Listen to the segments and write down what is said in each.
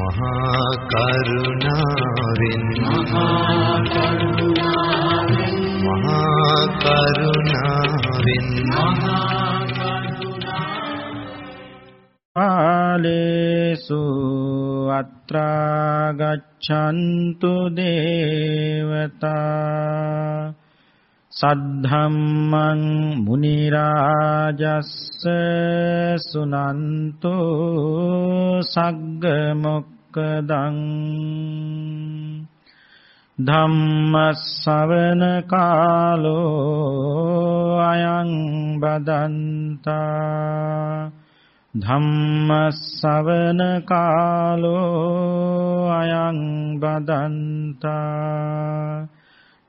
මහා කරුණාවෙන් මහා කරුණාවෙන් මහා කරුණාවෙන් මහා ආලේසු අත්‍රා ගච්ඡන්තු දේවතා. සද්ධම්මං මුනි රාජස්ස සුනන්තු සග්ග මොක්කදං ධම්මස්සවන කාලෝ අයං බදන්තා ධම්මස්සවන කාලෝ අයං බදන්තා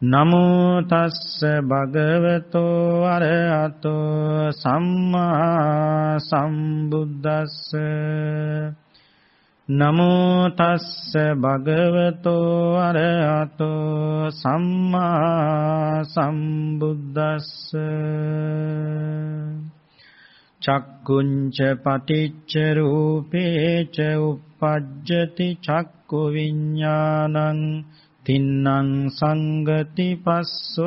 නමෝ තස්ස භගවතෝ අරහතෝ සම්මා සම්බුද්දස්ස. නමෝ තස්ස භගවතෝ අරහතෝ සම්මා සම්බුද්දස්ස. චක්කුංච පටිච්ච රූපේච uppajjati චක්කු විඥානං තින්නං සංගති පස්සෝති.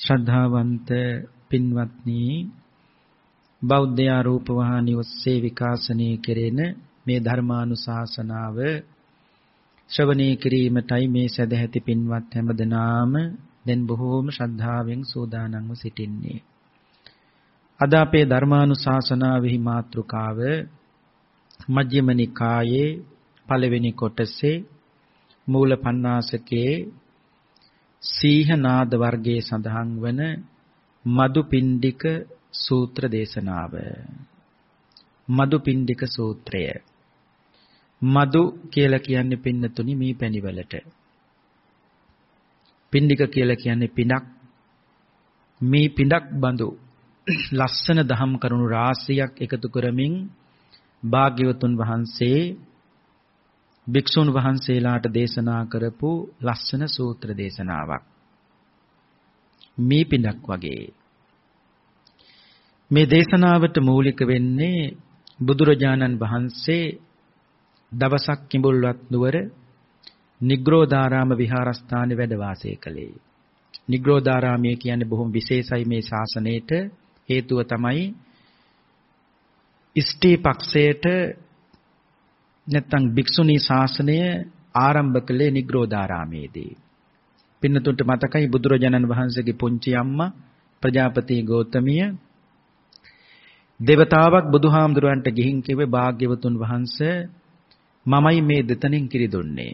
ශ්‍රද්ධාවන්ත පින්වත්නි බෞද්ධ ආරූප වහානි ඔස්සේ විකාශනය කෙරෙන මේ ධර්මානුශාසනාව ශ්‍රවණය කිරීමටයි මේ සදැහැති පින්වත් හැමදෙනාම දැන් බොහෝම ශ්‍රද්ධාවෙන් සූදානම්ව සිටින්නේ. අද අපේ ධර්මානුශාසනාවෙහි මාතෘකාව මජ්ක්‍ධිම නිකායේ පළවෙනි කොටසේ මූල පණ්ණාසකේ සීහනාද වර්ගයේ සඳහන් වන මදුපිණ්ඩික සූත්‍ර දේශනාව. මදුපිණ්ඩික සූත්‍රය. මදු කියලා කියන්නේ පින්නතුනි මේ පැණිවලට. පිණ්ඩික කියලා කියන්නේ පිඬක් මේ පිඬක් බඳු ලස්සන දහම් කරුණු රාශියක් එකතු කරමින් භාග්‍යවතුන් වහන්සේ භික්ෂුන් වහන්සේලාට දේශනා කරපු ලස්සන සූත්‍ර දේශනාවක්. මේ පිටක් වගේ. මේ දේශනාවට මූලික වෙන්නේ බුදුරජාණන් වහන්සේ දවසක් කිඹුල්වත් නුවර නිග්‍රෝධාරාම විහාරස්ථානයේ වැඩ වාසය කළේ. නිග්‍රෝධාරාමය කියන්නේ බොහොම විශේෂයි මේ ශාසනයේට හේතුව තමයි ඉෂ්ටි පක්ෂයට නැත්තම් භික්ෂුණී ශාසනය ආරම්භ කළේ නිග්‍රෝධාරාමේදී. පින්නතුන්ට මතකයි බුදුරජාණන් වහන්සේගේ පුංචි අම්මා ප්‍රජාපති ගෞතමිය දේවතාවක් බුදුහාමුදුරන්ට ගිහින් කිව්වේ භාග්‍යවතුන් වහන්සේ මමයි මේ දෙතනින් කිරි දුන්නේ.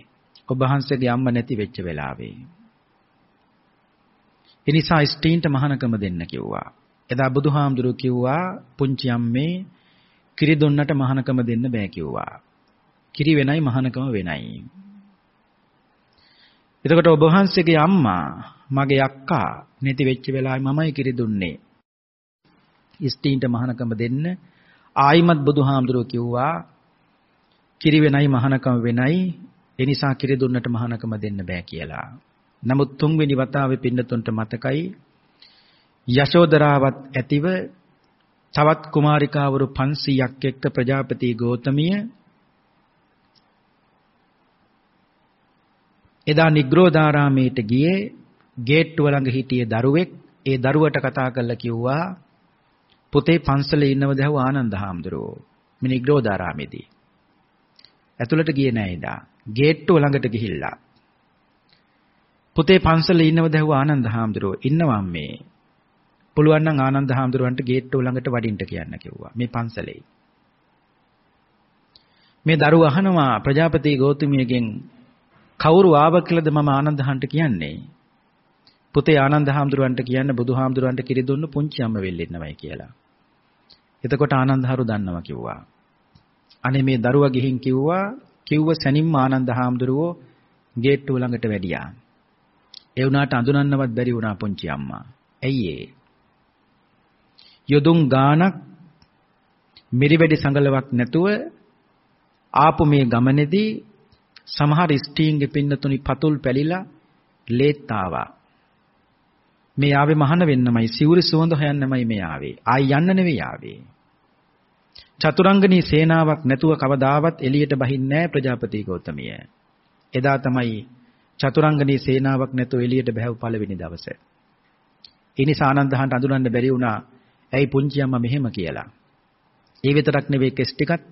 ඔබ වහන්සේගේ අම්මා නැති වෙච්ච වෙලාවේ. ඒ නිසා ස්ටීන්ට මහානකම දෙන්න කිව්වා. එදා බුදුහාමුදුරුවෝ කිව්වා පුංචි අම්මේ කිරි දුන්නට මහානකම දෙන්න බෑ කිව්වා. කිරි වෙනයි මහානකම වෙනයි. එතකොට ඔබ වහන්සේගේ අම්මා මගේ අක්කා නැති වෙච්ච වෙලාවේ මමයි කිරි දුන්නේ. ස්ටීන්ට මහානකම දෙන්න ආයිමත් බුදුහාමුදුරුවෝ කිව්වා කිරි වෙනයි මහානකම වෙනයි ඒ නිසා කිරි දුන්නට මහානකම දෙන්න බෑ කියලා. නමුත් තුන්වෙනි වතාවේ පින්නතුන්ට මතකයි යශෝදරාවත් ඇතිව තවත් කුමාරිකාවරු 500ක් එක්ක ප්‍රජාපති ගෝතමිය. එදා නිග්‍රෝධාරාමයට ගියේ ගේට්ටුව ළඟ හිටියේ දරුවෙක්. ඒ දරුවට කතා කරලා කිව්වා පුතේ පන්සලේ ඉන්නවද? ඇහුව ආනන්ද හාමුදුරුවෝ. මේ නිග්‍රෝධාරාමේදී. ඇතුළට ගියේ නෑ එදා. ගේට්ටුව ළඟට ගිහිල්ලා පුතේ පන්සලේ ඉන්නවද? ඇහුව ආනන්ද හාමුදුරුවෝ. ඉන්නවා මේ පුළුවන් නම් ආනන්ද හාමුදුරුවන්ට ගේට්ටුව ළඟට වඩින්න කියන්න කිව්වා මේ පන්සලේ. මේ දරුව අහනවා ප්‍රජාපති ගෞතමියගෙන් කවුරු ආව කියලාද මම ආනන්ද හාන්ට කියන්නේ? පුතේ ආනන්ද හාමුදුරුවන්ට කියන්න බුදුහාමුදුරුවන්ට කිරි දුන්න පුංචි අම්ම වෙල්ලෙන්නවයි කියලා. එතකොට ආනන්ද හරු දන්නවා කිව්වා. අනේ මේ දරුවා ගිහින් කිව්වා කිව්ව සැනින්ම ආනන්ද හාමුදුරුවෝ ගේට්ටුව ළඟට වැඩියා. ඒ වුණාට අඳුනන්නවත් බැරි වුණා පුංචි අම්මා. ඇයි ඒ? යොදුන් ගානක් මිරිවැඩි සංගලවක් නැතුව ආපු මේ ගමනේදී සමහර ස්ටීන්ගේ පින්නතුනි පතුල් පැලිලා ලේත් ආවා. මේ ආවේ මහාන වෙන්නමයි සිවුරු සුවඳ හොයන්නමයි මේ ආවේ. ආයි යන්න නෙවෙයි ආවේ. චතුරංගනී සේනාවක් නැතුව කවදාවත් එළියට බහින්නේ නැහැ ප්‍රජාපති ගෞතමිය. එදා තමයි චතුරංගනී සේනාවක් නැතුව එළියට බහැව පළවෙනි දවස. ඒ නිසා ආනන්දහන්ට අඳුරන්න බැරි වුණා. ඇයි පුංචි අම්මා මෙහෙම කියලා. ඒ විතරක් නෙවෙයි කෙස් ටිකත්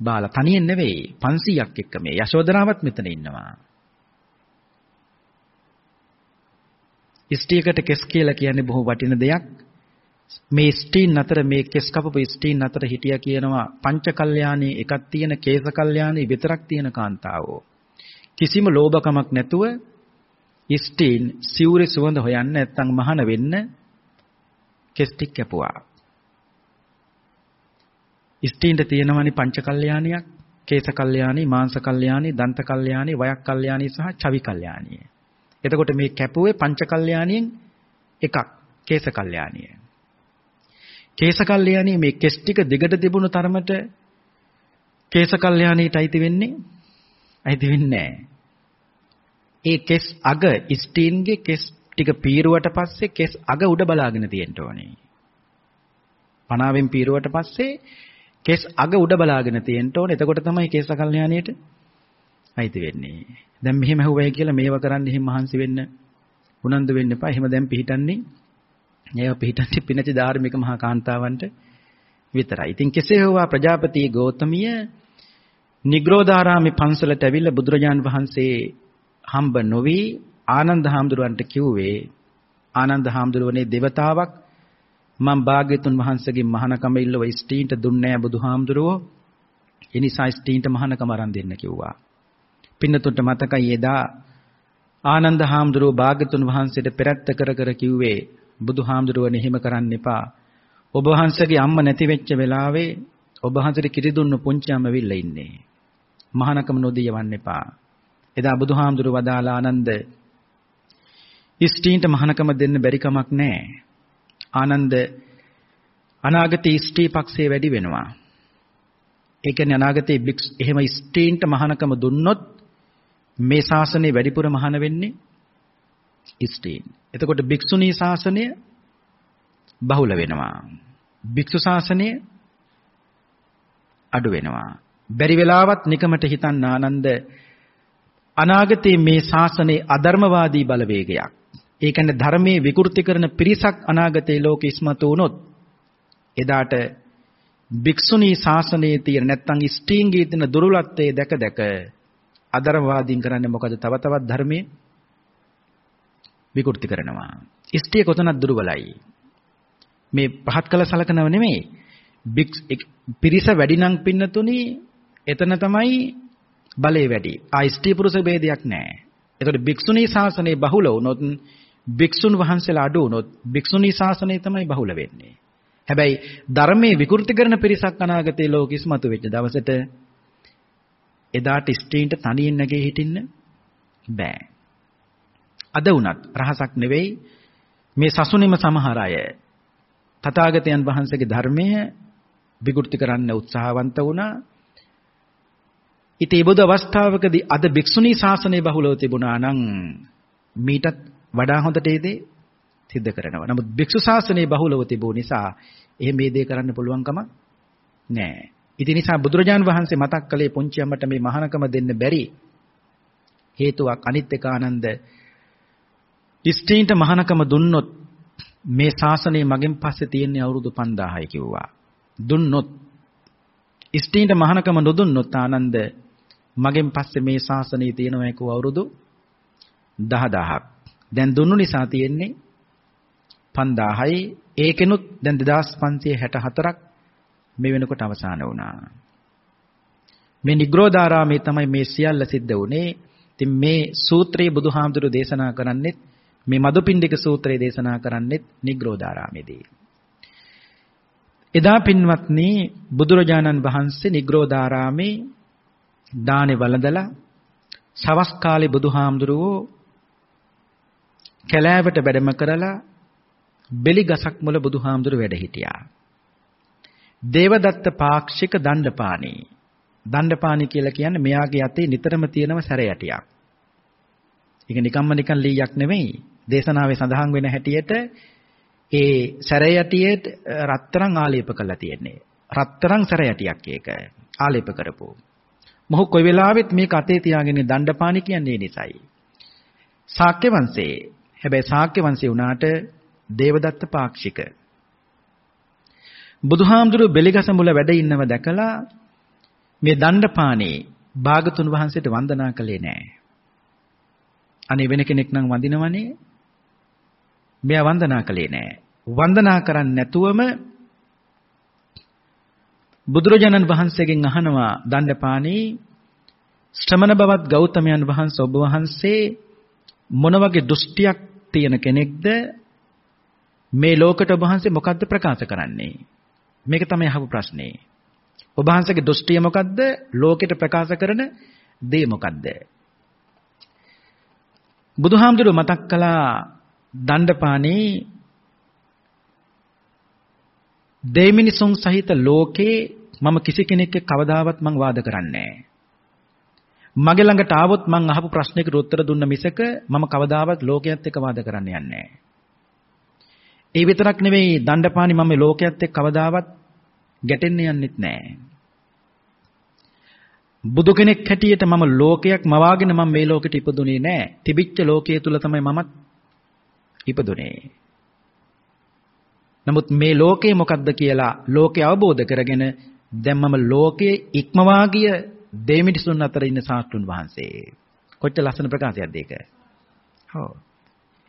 බාලා තනියෙන් නෙවෙයි 500ක් එක්ක මේ යශෝදරාවත් මෙතන ඉන්නවා. ස්ත්‍රීකට කෙස් කියලා කියන්නේ බොහෝ වටින දෙයක්. මේ ස්ත්‍රීන් අතර මේ කෙස් කපපු ස්ත්‍රීන් අතර හිටියා කියනවා පංච කල්යාණී එකක් තියෙන කේස කල්යාණී විතරක් තියෙන කාන්තාවෝ. කිසිම ලෝභකමක් නැතුව ස්ත්‍රීන් සිවුරේ සුවඳ හොයන්න නැත්නම් මහාන වෙන්න කෙස් ටික කැපුවා. ස්ත්‍රීන්ට තියෙනවනේ පංච කල්යාණියක් කේස කල්යාණී මාංශ කල්යාණී දන්ත කල්යාණී වයක් කල්යාණී සහ චවි කල්යාණී. එතකොට මේ කැපුවේ පංච කල්යාණියෙන් එකක් කේස කල්යාණිය. කේස කල්යාණිය මේ කෙස් ටික දිගට තිබුණු තරමට කේස කල්යාණීට අයිති වෙන්නේ අයිති වෙන්නේ ඒ කෙස් අග ස්ටීන්ගේ කෙස් ටික පීරුවට පස්සේ කෙස් අග උඩ බලාගෙන තියෙන්න ඕනේ. පනාවෙන් පීරුවට පස්සේ කෙස් අග උඩ බලාගෙන තියෙන්න ඕනේ. එතකොට තමයි කේස කල්යාණියට අයිති වෙන්නේ. දැන් මෙහෙම හුවයි කියලා මේව කරන්න එහෙම මහන්සි වෙන්න උනන්දු වෙන්න එපා. එහෙම දැන් පිහිටන්නේ ඒව පිහිටන්නේ පිනති ධාර්මික මහා කාන්තාවන්ට විතරයි. ඉතින් කෙසේ හෝවා ප්‍රජාපති ගෞතමිය නිග්‍රෝධාරාමේ පන්සලට ඇවිල්ලා බුදුරජාන් වහන්සේ හම්බ නොවි ආනන්ද හාමුදුරුවන්ට කිව්වේ ආනන්ද හාමුදුරුවනේ දෙවතාවක් මම භාග්‍යතුන් වහන්සේගේ මහානකම ඉල්ලව ස්ටීන්ට දුන්නේ නැහැ බුදුහාමුදුරුවෝ. ඒ නිසා ස්ටීන්ට මහානකම අරන් දෙන්න කිව්වා. පින්නතුන්ට මතකයි එදා ආනන්ද හාමුදුරුවෝ භාග්‍යතුන් වහන්සේට පෙරත්ත කර කර කිව්වේ බුදුහාමුදුරුවනේ එහෙම කරන්න එපා. ඔබ වහන්සේගේ අම්මා නැති වෙච්ච වෙලාවේ ඔබ වහන්සේට කිරි දුන්න පුංචි අම්ම වෙilla ඉන්නේ. මහානකම නොදී යවන්න එපා. එදා බුදුහාමුදුරුව වදාලා ආනන්ද ඉස්ටීන්ට මහානකම දෙන්න බැරි කමක් නැහැ. ආනන්ද අනාගතේ ඉස්ටී පක්ෂේ වැඩි වෙනවා. ඒ කියන්නේ අනාගතේ බික්ස් එහෙම ඉස්ටීන්ට මහානකම දුන්නොත් මේ ශාසනය වැඩිපුර මහාන වෙන්නේ ස්ත්‍රීන්. එතකොට භික්ෂුණී ශාසනය බහුල වෙනවා. භික්ෂු ශාසනය අඩු වෙනවා. බැරි වෙලාවත් නිකමට හිතන්න ආනන්ද අනාගතයේ මේ ශාසනයේ අධර්මවාදී බලවේගයක්. ඒ කියන්නේ ධර්මයේ විකෘති කරන පිරිසක් අනාගතයේ ලෝකෙ ඉස්මතු වුණොත් එදාට භික්ෂුණී ශාසනයේ තියෙන නැත්නම් ස්ත්‍රීන්ගේ තියෙන දුර්වලත්වයේ දැක දැක අධර්මවාදීන් කරන්නේ මොකද? තව තවත් ධර්මයේ විකෘති කරනවා. ඉෂ්ටිය කොතනද දුර්වලයි. මේ පහත් කළ සලකනව නෙමෙයි. පිරිස වැඩි නම් පින්නතුනි එතන තමයි බලය වැඩි. ආ ඉෂ්ටි පුරුෂ ભેදයක් නැහැ. එතකොට භික්ෂුණී ශාසනය බහුල වුණොත් භික්ෂුන් වහන්සේලා අඩු වුණොත් භික්ෂුණී ශාසනය තමයි බහුල වෙන්නේ. හැබැයි ධර්මයේ විකෘති කරන පිරිසක් අනාගතයේ ලෝකෙස්මතු වෙච්ච දවසට එදාට ස්ත්‍රීන්ට තනියෙන් නැගේ හිටින්න බෑ. අද වුණත් රහසක් නෙවෙයි මේ සසුනේම සමහර අය තථාගතයන් වහන්සේගේ ධර්මය විකෘති කරන්න උත්සාහවන්ත වුණා. ඉතින් ඒ බොදු අවස්ථාවකදී අද භික්ෂුණී ශාසනය බහුලව තිබුණා නම් මීටත් වඩා හොඳට ඒ දේ සිද්ධ කරනවා. නමුත් භික්ෂු ශාසනය බහුලව තිබුණ නිසා එහෙම මේ දේ කරන්න පුළුවන්කම නැහැ. ඉතින් නිසා බුදුරජාන් වහන්සේ මතක් කළේ පුංචි අම්මට මේ මහානකම දෙන්න බැරි හේතුවක් අනිත් එක ආනන්ද ස්ත්‍රීන්ට මහානකම දුන්නොත් මේ ශාසනය මගෙන් පස්සේ තියෙන්නේ අවුරුදු 5000යි කිව්වා. දුන්නොත් ස්ත්‍රීන්ට මහානකම නොදුන්නොත් ආනන්ද මගෙන් පස්සේ මේ ශාසනය තියෙනවා කියව අවුරුදු 10000ක්. දැන් දුන්නු නිසා තියෙන්නේ 5000යි ඒකෙනුත් දැන් 2564ක් මේ වෙනකොට අවසන් වුණා. මේ නිග්‍රෝධාරාමේ තමයි මේ සියල්ල සිද්ධ වුණේ. ඉතින් මේ සූත්‍රයේ බුදුහාමුදුරු දේශනා කරන්නේත් මේ මදුපිණ්ඩික සූත්‍රය දේශනා කරන්නේත් නිග්‍රෝධාරාමේදී. එදා පින්වත්නි බුදුරජාණන් වහන්සේ නිග්‍රෝධාරාමේ දානේ වළඳලා සවස් කාලේ බුදුහාමුදුරුවෝ කැලෑවට වැඩම කරලා බෙලි ගසක් මුල බුදුහාමුදුරුව වැඩ හිටියා. දේවදත්ත පාක්ෂික දණ්ඩපාණි. දණ්ඩපාණි කියලා කියන්නේ මෙයාගේ අතේ නිතරම තියෙනම සැරයටියක්. ඒක නිකම්ම නිකන් ලීයක් නෙවෙයි. දේශනාවේ සඳහන් වෙන හැටියට ඒ සැරයටියේ රත්තරන් ආලේප කරලා තියෙන්නේ. රත්තරන් සැරයටියක් ඒක. ආලේප කරපො. මොහු කොයි වෙලාවෙත් මේක අතේ තියාගෙන දණ්ඩපාණි කියන්නේ නිසයි. ශාක්‍ය වංශේ හැබැයි ශාක්‍ය වංශේ වුණාට දේවදත්ත පාක්ෂික බුදුහාමුදුරුව බෙලිගස මුල වැඩ ඉන්නව දැකලා මේ දණ්ඩපාණේ භාගතුන් වහන්සේට වන්දනා කළේ නෑ. අනේ වෙන කෙනෙක් නම් වඳිනවනේ. මෙයා වන්දනා කළේ නෑ. වන්දනා කරන්නේ නැතුවම බුදුරජාණන් වහන්සේගෙන් අහනවා දණ්ඩපාණී ශ්‍රමණ බවත් ගෞතමයන් වහන්සේ ඔබ වහන්සේ මොන වගේ දෘෂ්ටියක් තියෙන කෙනෙක්ද? මේ ලෝකයට ඔබ වහන්සේ මොකද්ද ප්‍රකාශ කරන්නේ? මේක තමයි අහපු ප්‍රශ්නේ. ඔබ වහන්සේගේ දෘෂ්ටිය මොකද්ද? ලෝකෙට ප්‍රකාශ කරන දේ මොකද්ද? බුදුහාමුදුරුව මතක් කළා දණ්ඩපාණී දෙමිනිසුන් සහිත ලෝකේ මම කිසි කෙනෙක්ගේ කවදාවත් මං වාද කරන්නේ මගේ ළඟට ආවොත් මං අහපු ප්‍රශ්නයකට උත්තර දුන්න මිසක මම කවදාවත් ලෝකයේත් එක්ක වාද කරන්න යන්නේ ඒ විතරක් නෙවෙයි දණ්ඩපාණි මම ලෝකයේත් එක්ක කවදාවත් ගැටෙන්න යන්නෙත් නෑ. බුදු කෙනෙක් හැටියට මම ලෝකයක් මවාගෙන මම මේ ලෝකෙට ඉපදුනේ නෑ. තිබිච්ච ලෝකයේ තුල තමයි මමත් ඉපදුනේ. නමුත් මේ ලෝකය මොකක්ද කියලා ලෝකය අවබෝධ කරගෙන දැන් මම ලෝකයේ ඉක්මවා ගිය දෙමිනිසුන් අතර ඉන්න සාස්තුන් වහන්සේ. කොච්චර ලස්සන ප්‍රකාශයක්ද ඒක? ඔව්.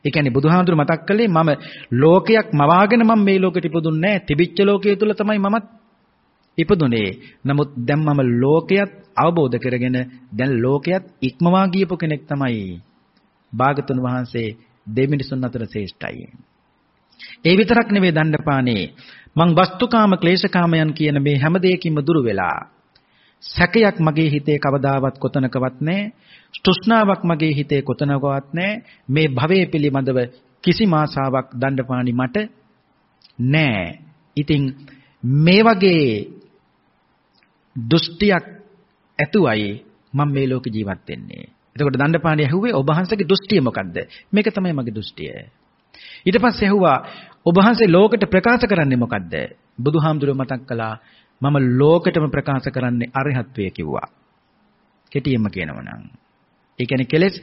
ඒ කියන්නේ බුදුහාමුදුරු මතක් කළේ මම ලෝකයක් මවාගෙන මම මේ ලෝකෙට ඉපදුන්නේ නැහැ. තිබිච්ච ලෝකයේ තුල තමයි මමත් ඉපදුනේ. නමුත් දැන් මම ලෝකයක් අවබෝධ කරගෙන දැන් ලෝකයක් ඉක්මවා ගියපු කෙනෙක් තමයි භාගතුන් වහන්සේ දෙමිනිසුන් අතර ශ්‍රේෂ්ඨයි. ඒ විතරක් නෙවෙයි දණ්ඩපානේ මං වස්තුකාම ක්ලේශකාමයන් කියන මේ හැම දෙයකින්ම දුරු වෙලා සැකයක් මගේ හිතේ කවදාවත් කොතනකවත් නැහැ. තෘෂ්ණාවක් මගේ හිතේ කොතනකවත් නැහැ. මේ භවයේ පිළිබඳව කිසිම ආසාවක් දණ්ඩපාණි මට නැහැ. ඉතින් මේ වගේ දෘෂ්ටියක් ඇතුවයි මම මේ ලෝක ජීවත් වෙන්නේ. එතකොට දණ්ඩපාණි ඇහුවේ ඔබ වහන්සේගේ දෘෂ්ටිය මොකද්ද? මේක තමයි මගේ දෘෂ්ටිය. ඊට පස්සේ ඇහුවා ඔබ වහන්සේ ලෝකෙට ප්‍රකාශ කරන්නේ මොකද්ද? බුදුහාමුදුරුවෝ මතක් කළා මම ලෝකෙටම ප්‍රකාශ කරන්නේ අරහත්ත්වය කිව්වා. කෙටියෙන්ම කියනවා නම්. ඒ කියන්නේ කෙලෙස්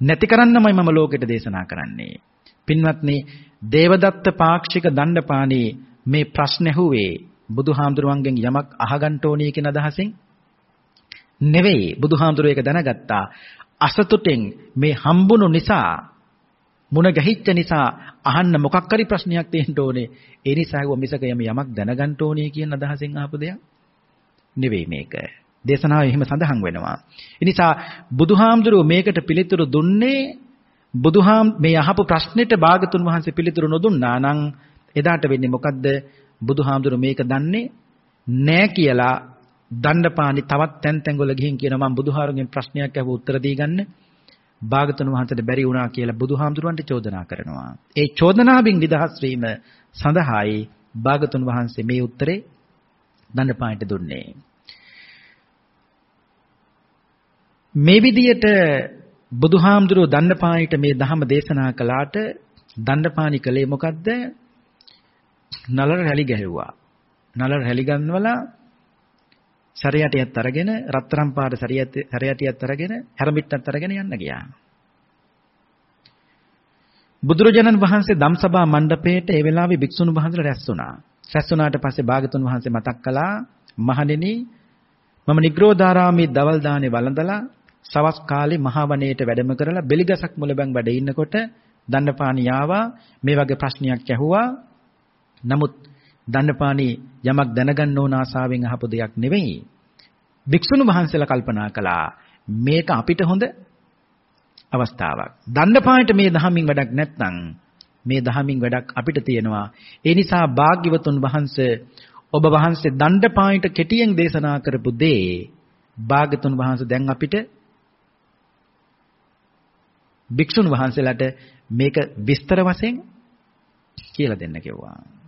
නැති කරන්නමයි මම ලෝකෙට දේශනා කරන්නේ. පින්වත්නි, දේවදත්ත පාක්ෂික දණ්ඩපාණී මේ ප්‍රශ්න ඇහුවේ බුදුහාමුදුරුවන්ගෙන් යමක් අහගන්න ඕනේ කියන අදහසින් නෙවෙයි. බුදුහාමුදුරුවෝ ඒක දැනගත්තා. අසතුටෙන් මේ හම්බුණු නිසා මුණ ගැහිච්ච නිසා අහන්න මොකක් හරි ප්‍රශ්නයක් තියෙන්න ඕනේ. ඒ නිසා හුව මිසක යම යමක් දැනගන්න ඕනේ කියන අදහසෙන් ආපු දෙයක් නෙවෙයි මේක. දේශනාවේ එහෙම සඳහන් වෙනවා. ඒ නිසා බුදුහාමුදුරුවෝ මේකට පිළිතුරු දුන්නේ බුදුහාම් මේ අහපු ප්‍රශ්නෙට භාගතුන් වහන්සේ පිළිතුරු නොදුන්නා නම් එදාට වෙන්නේ මොකද්ද? බුදුහාමුදුරුවෝ මේක දන්නේ නෑ කියලා දණ්ඩපාණි තවත් තැන් තැන් වල ගිහින් කියනවා මම බුදුහාරුගෙන් ප්‍රශ්නයක් අහුව උත්තර දී ගන්න භාගතුන් වහන්සේට බැරි වුණා කියලා බුදුහාමුදුරන්ට චෝදනා කරනවා. ඒ චෝදනාවෙන් නිදහස් වීම සඳහායි භාගතුන් වහන්සේ මේ උත්තරේ දණ්ඩපාණිට දුන්නේ. මේ විදියට බුදුහාමුදුරුව දණ්ඩපාණිට මේ ධහම දේශනා කළාට දණ්ඩපාණි කලේ මොකද්ද? නලර රැලි ගැහුවා. නලර රැලි ගන්නවලා සරියටියත් අරගෙන රත්තරන් පාට සරියටියත් අරගෙන හැරමිට්ටත් අරගෙන යන්න ගියා. බුදුරජාණන් වහන්සේ ධම්සභා මණ්ඩපයේට ඒ වෙලාවේ භික්ෂුණු වහන්සේලා රැස් වුණා. රැස් වුණාට පස්සේ භාගතුන් වහන්සේ මතක් කළා මහණෙනි මම නිග්‍රෝධාරාමේ දවල් දානේ වළඳලා සවස් කාලේ මහා වනයේට වැඩම කරලා බෙලිගසක් මුලබැන් වැඩ ඉන්නකොට දණ්ඩපාණි ආවා මේ වගේ ප්‍රශ්නයක් ඇහුවා. නමුත් දණ්ඩපාණි යමක් දැනගන්න ඕන ආසාවෙන් අහපු දෙයක් නෙවෙයි. භික්ෂුණු වහන්සේලා කල්පනා කළා මේක අපිට හොඳ අවස්ථාවක්. දණ්ඩපාණිට මේ දහමින් වැඩක් නැත්නම් මේ දහමින් වැඩක් අපිට තියෙනවා. ඒ නිසා භාග්‍යවතුන් වහන්සේ ඔබ වහන්සේ දණ්ඩපාණිට කෙටියෙන් දේශනා කරපු දේ භාග්‍යතුන් වහන්සේ දැන් අපිට භික්ෂුන් වහන්සේලාට මේක විස්තර වශයෙන් කියලා දෙන්න කිව්වා.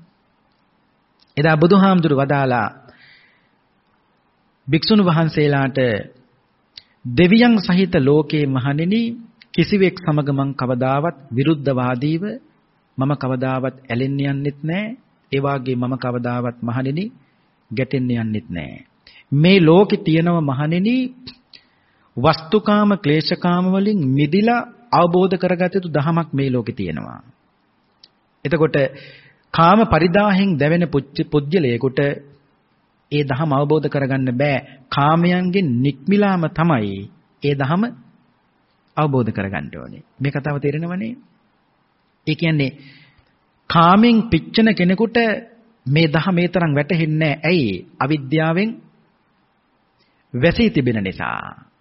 එදා බුදුහාමුදුරු වදාලා භික්ෂුන් වහන්සේලාට දෙවියන් සහිත ලෝකේ මහණෙනි කිසිවෙක් සමග මං කවදාවත් විරුද්ධවාදීව මම කවදාවත් ඇලෙන්න යන්නෙත් නැහැ. ඒ වාගේ මම කවදාවත් මහණෙනි ගැටෙන්න යන්නෙත් නැහැ. මේ ලෝකේ තියෙනව මහණෙනි වස්තුකාම ක්ලේශකාම වලින් මිදිලා අවබෝධ කරගත යුතු දහමක් මේ ලෝකේ තියෙනවා. එතකොට කාම පරිදාහෙන් දැවෙන පුජ්‍යලයකට ඒ දහම අවබෝධ කරගන්න බෑ. කාමයන්ගෙන් නික්මිලාම තමයි ඒ දහම අවබෝධ කරගන්න ඕනේ. මේ කතාව තේරෙනවනේ? ඒ කියන්නේ කාමෙන් පිච්චෙන කෙනෙකුට මේ දහම මේ තරම් වැටහෙන්නේ නැහැ. ඇයි? අවිද්‍යාවෙන් වැසී තිබෙන නිසා.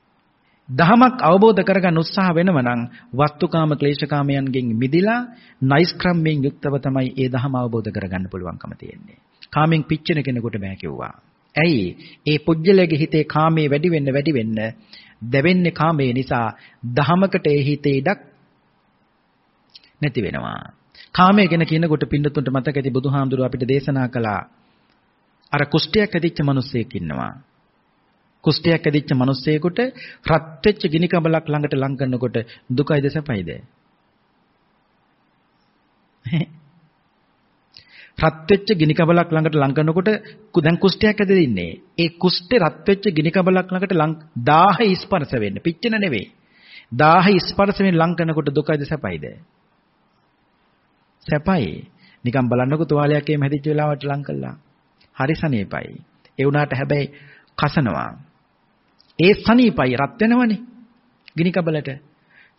දහමක් අවබෝධ කරගන්න උත්සාහ වෙනව නම් වස්තුකාම ක්ලේශකාමයන්ගෙන් මිදිලා නයිස්ක්‍රම්යෙන් යුක්තව තමයි ඒ දහම අවබෝධ කරගන්න පුළුවන්කම තියෙන්නේ. කාමෙන් පිච්චෙන කෙනෙකුට බෑ කිව්වා. ඇයි? ඒ පුජ්‍යලයේ හිතේ කාමයේ වැඩි වෙන්න වැඩි වෙන්න දැවෙන්නේ කාමයේ නිසා දහමකට ඒ හිතේ ඉඩක් නැති වෙනවා. කාමය ගැන කියනකොට පින්නතුන්ට මතක ඇති බුදුහාමුදුරුව අපිට දේශනා කළා. අර කුෂ්ඨයක් ඇදිච්ච මිනිස්සෙක් ඉන්නවා. කුෂ්ඨයක් ඇදිච්ච මිනිස්සෙකුට රත් වෙච්ච ගිනි කබලක් ළඟට ලං කරනකොට දුකයිද සැපයිද? රත් වෙච්ච ගිනි කබලක් ළඟට ලං කරනකොට දැන් කුෂ්ඨයක් ඇදෙන්නේ. ඒ කුෂ්ඨේ රත් වෙච්ච ගිනි කබලක් ළඟට ලං 1000 ස්පර්ශ වෙන්නේ. පිච්චෙන නෙවෙයි. 1000 ස්පර්ශ වෙන ලං කරනකොට දුකයිද සැපයිද? සැපයි. නිකන් බලන්නකො තුවාලයක් එහෙම හැදිච්ච වෙලාවට ලං කළා. හරි සනීපයි. ඒ වුණාට හැබැයි කසනවා. ඒ සනීපයි රත් වෙනවනේ. ගිනි කබලට.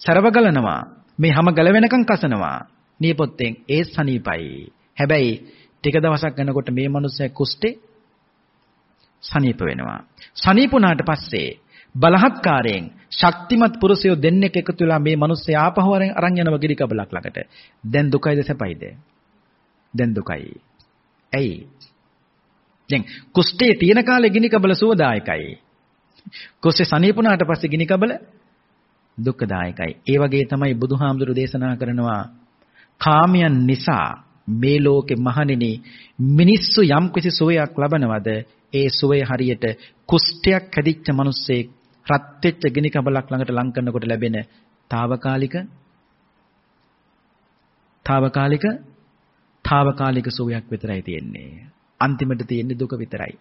සරව ගලනවා. මේ හැම ගල වෙනකන් කසනවා. නියපොත්තෙන් ඒ සනීපයි. හැබැයි ටික දවසක් යනකොට මේ මිනිස්සයා කුස්ටේ සනීප වෙනවා. සනීපුණාට පස්සේ බලහත්කාරයෙන් ශක්තිමත් පුරුෂයෝ දෙන්නෙක් එකතු වෙලා මේ මිනිස්සයා ආපහු අරන් යනවා ගිරි කබලක් ළඟට. දැන් දුකයිද සැපයිද? දැන් දුකයි. ඇයි? දැන් කුෂ්ඨයේ තියෙන කාලේ ගිනි කබල සුවදායකයි. කොස්සේ සනීපුණාට පස්සේ ගිනි කබල දුක්ඛදායකයි. ඒ වගේ තමයි බුදුහාමුදුරු දේශනා කරනවා කාමයන් නිසා මේ ලෝකෙ මහණෙනි මිනිස්සු යම්කිසි සුවයක් ලබනවද ඒ සුවය හරියට කුෂ්ඨයක් හැදිච්ච මිනිස්සෙක් රත් වෙච්ච ගිනි කබලක් ළඟට ලං කරනකොට ලැබෙන తాවකාලික తాවකාලික తాවකාලික සුවයක් විතරයි තියෙන්නේ. අන්තිමට තියෙන්නේ දුක විතරයි.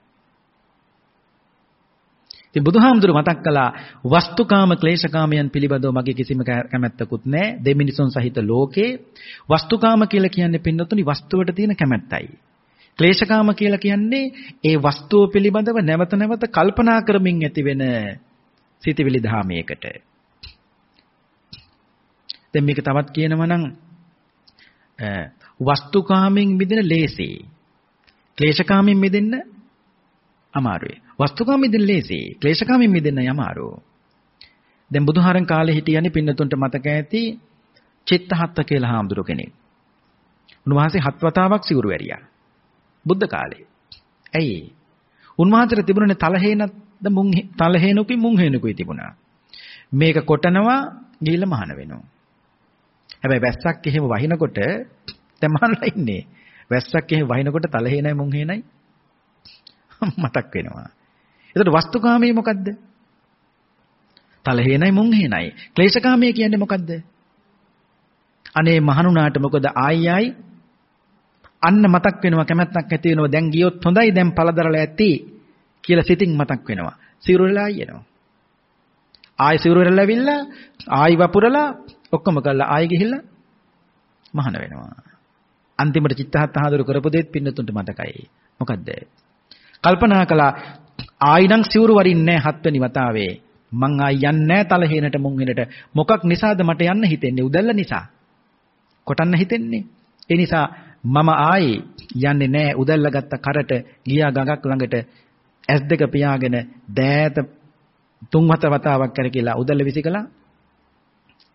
ඉතින් බුදුහාමුදුරු මතක් කළා වස්තුකාම ක්ලේශකාමයන් පිළිබඳව මගේ කිසිම කැමැත්තකුත් නැහැ. දෙමිනිසුන් සහිත ලෝකේ වස්තුකාම කියලා කියන්නේ පින්නතුනි වස්තුවට තියෙන කැමැත්තයි. ක්ලේශකාම කියලා කියන්නේ ඒ වස්තුව පිළිබඳව නැවත නැවත කල්පනා කරමින් ඇතිවෙන සිතවිලි ධාමයකට. දැන් මේක තවත් කියනවා නම් වස්තුකාමෙන් මිදෙන ලේසි. ක්ලේශකාමෙන් මිදෙන්න අමාරුයි. වස්තුකාමෙන් මිදෙන්න ලේසි. ක්ලේශකාමෙන් මිදෙන්න යමාරු. දැන් බුදුහාරන් කාලේ හිටියනේ පින්නතුන්ට මතක ඇති චිත්තහත්ත කියලා හාමුදුරු කෙනෙක්. උන්වහන්සේ හත් වතාවක් සිවුරු වැරියා. බුද්ධ කාලේ. ඇයි? උන්වහන්සේට තිබුණනේ තලහේනත් මුං තලහේනුකුයි මුංහේනුකුයි තිබුණා. මේක කොටනවා ගිහිල්ලා මහාන වෙනවා. හැබැයි වැස්සක් එහෙම වහිනකොට දැන් මහානලා ඉන්නේ. වැස්සක් එහෙම වහිනකොට තලහේනයි මුංහේනයි මතක් වෙනවා. එතකොට වස්තුකාමයේ මොකද්ද? තලහේනයි මුංහේනයි. ක්ලේශකාමයේ කියන්නේ මොකද්ද? අනේ මහණුනාට මොකද ආයි ආයි අන්න මතක් වෙනවා කැමැත්තක් ඇති වෙනවා දැන් ගියොත් හොඳයි දැන් පළදරලා ඇති කියලා සිතින් මතක් වෙනවා. සිරුරලා යනවා. ආයි සිරුරලා ඇවිල්ලා ආයි වපුරලා ඔක්කොම කරලා ආයි ගිහිල්ලා මහාන වෙනවා. අන්තිමට චිත්තහත් ආහදරු කරපු දෙත් පින්නතුන්ට මතකයි. මොකද්ද? කල්පනා කළා ආයි නම් සිවුරු වරින්නේ හත්වෙනි වතාවේ. මං ආයි යන්නේ තලහේනට මුං වෙනට. මොකක් නිසාද මට යන්න හිතෙන්නේ? උදැල්ල නිසා. කොටන්න හිතෙන්නේ. ඒ නිසා මම ආයි යන්නේ නැහැ උදැල්ල ගත්ත කරට ගියා ගඟක් ළඟට ඇස් දෙක පියාගෙන දෑත තුන් හත වතාවක් කර කියලා උදැල්ල විසිකලා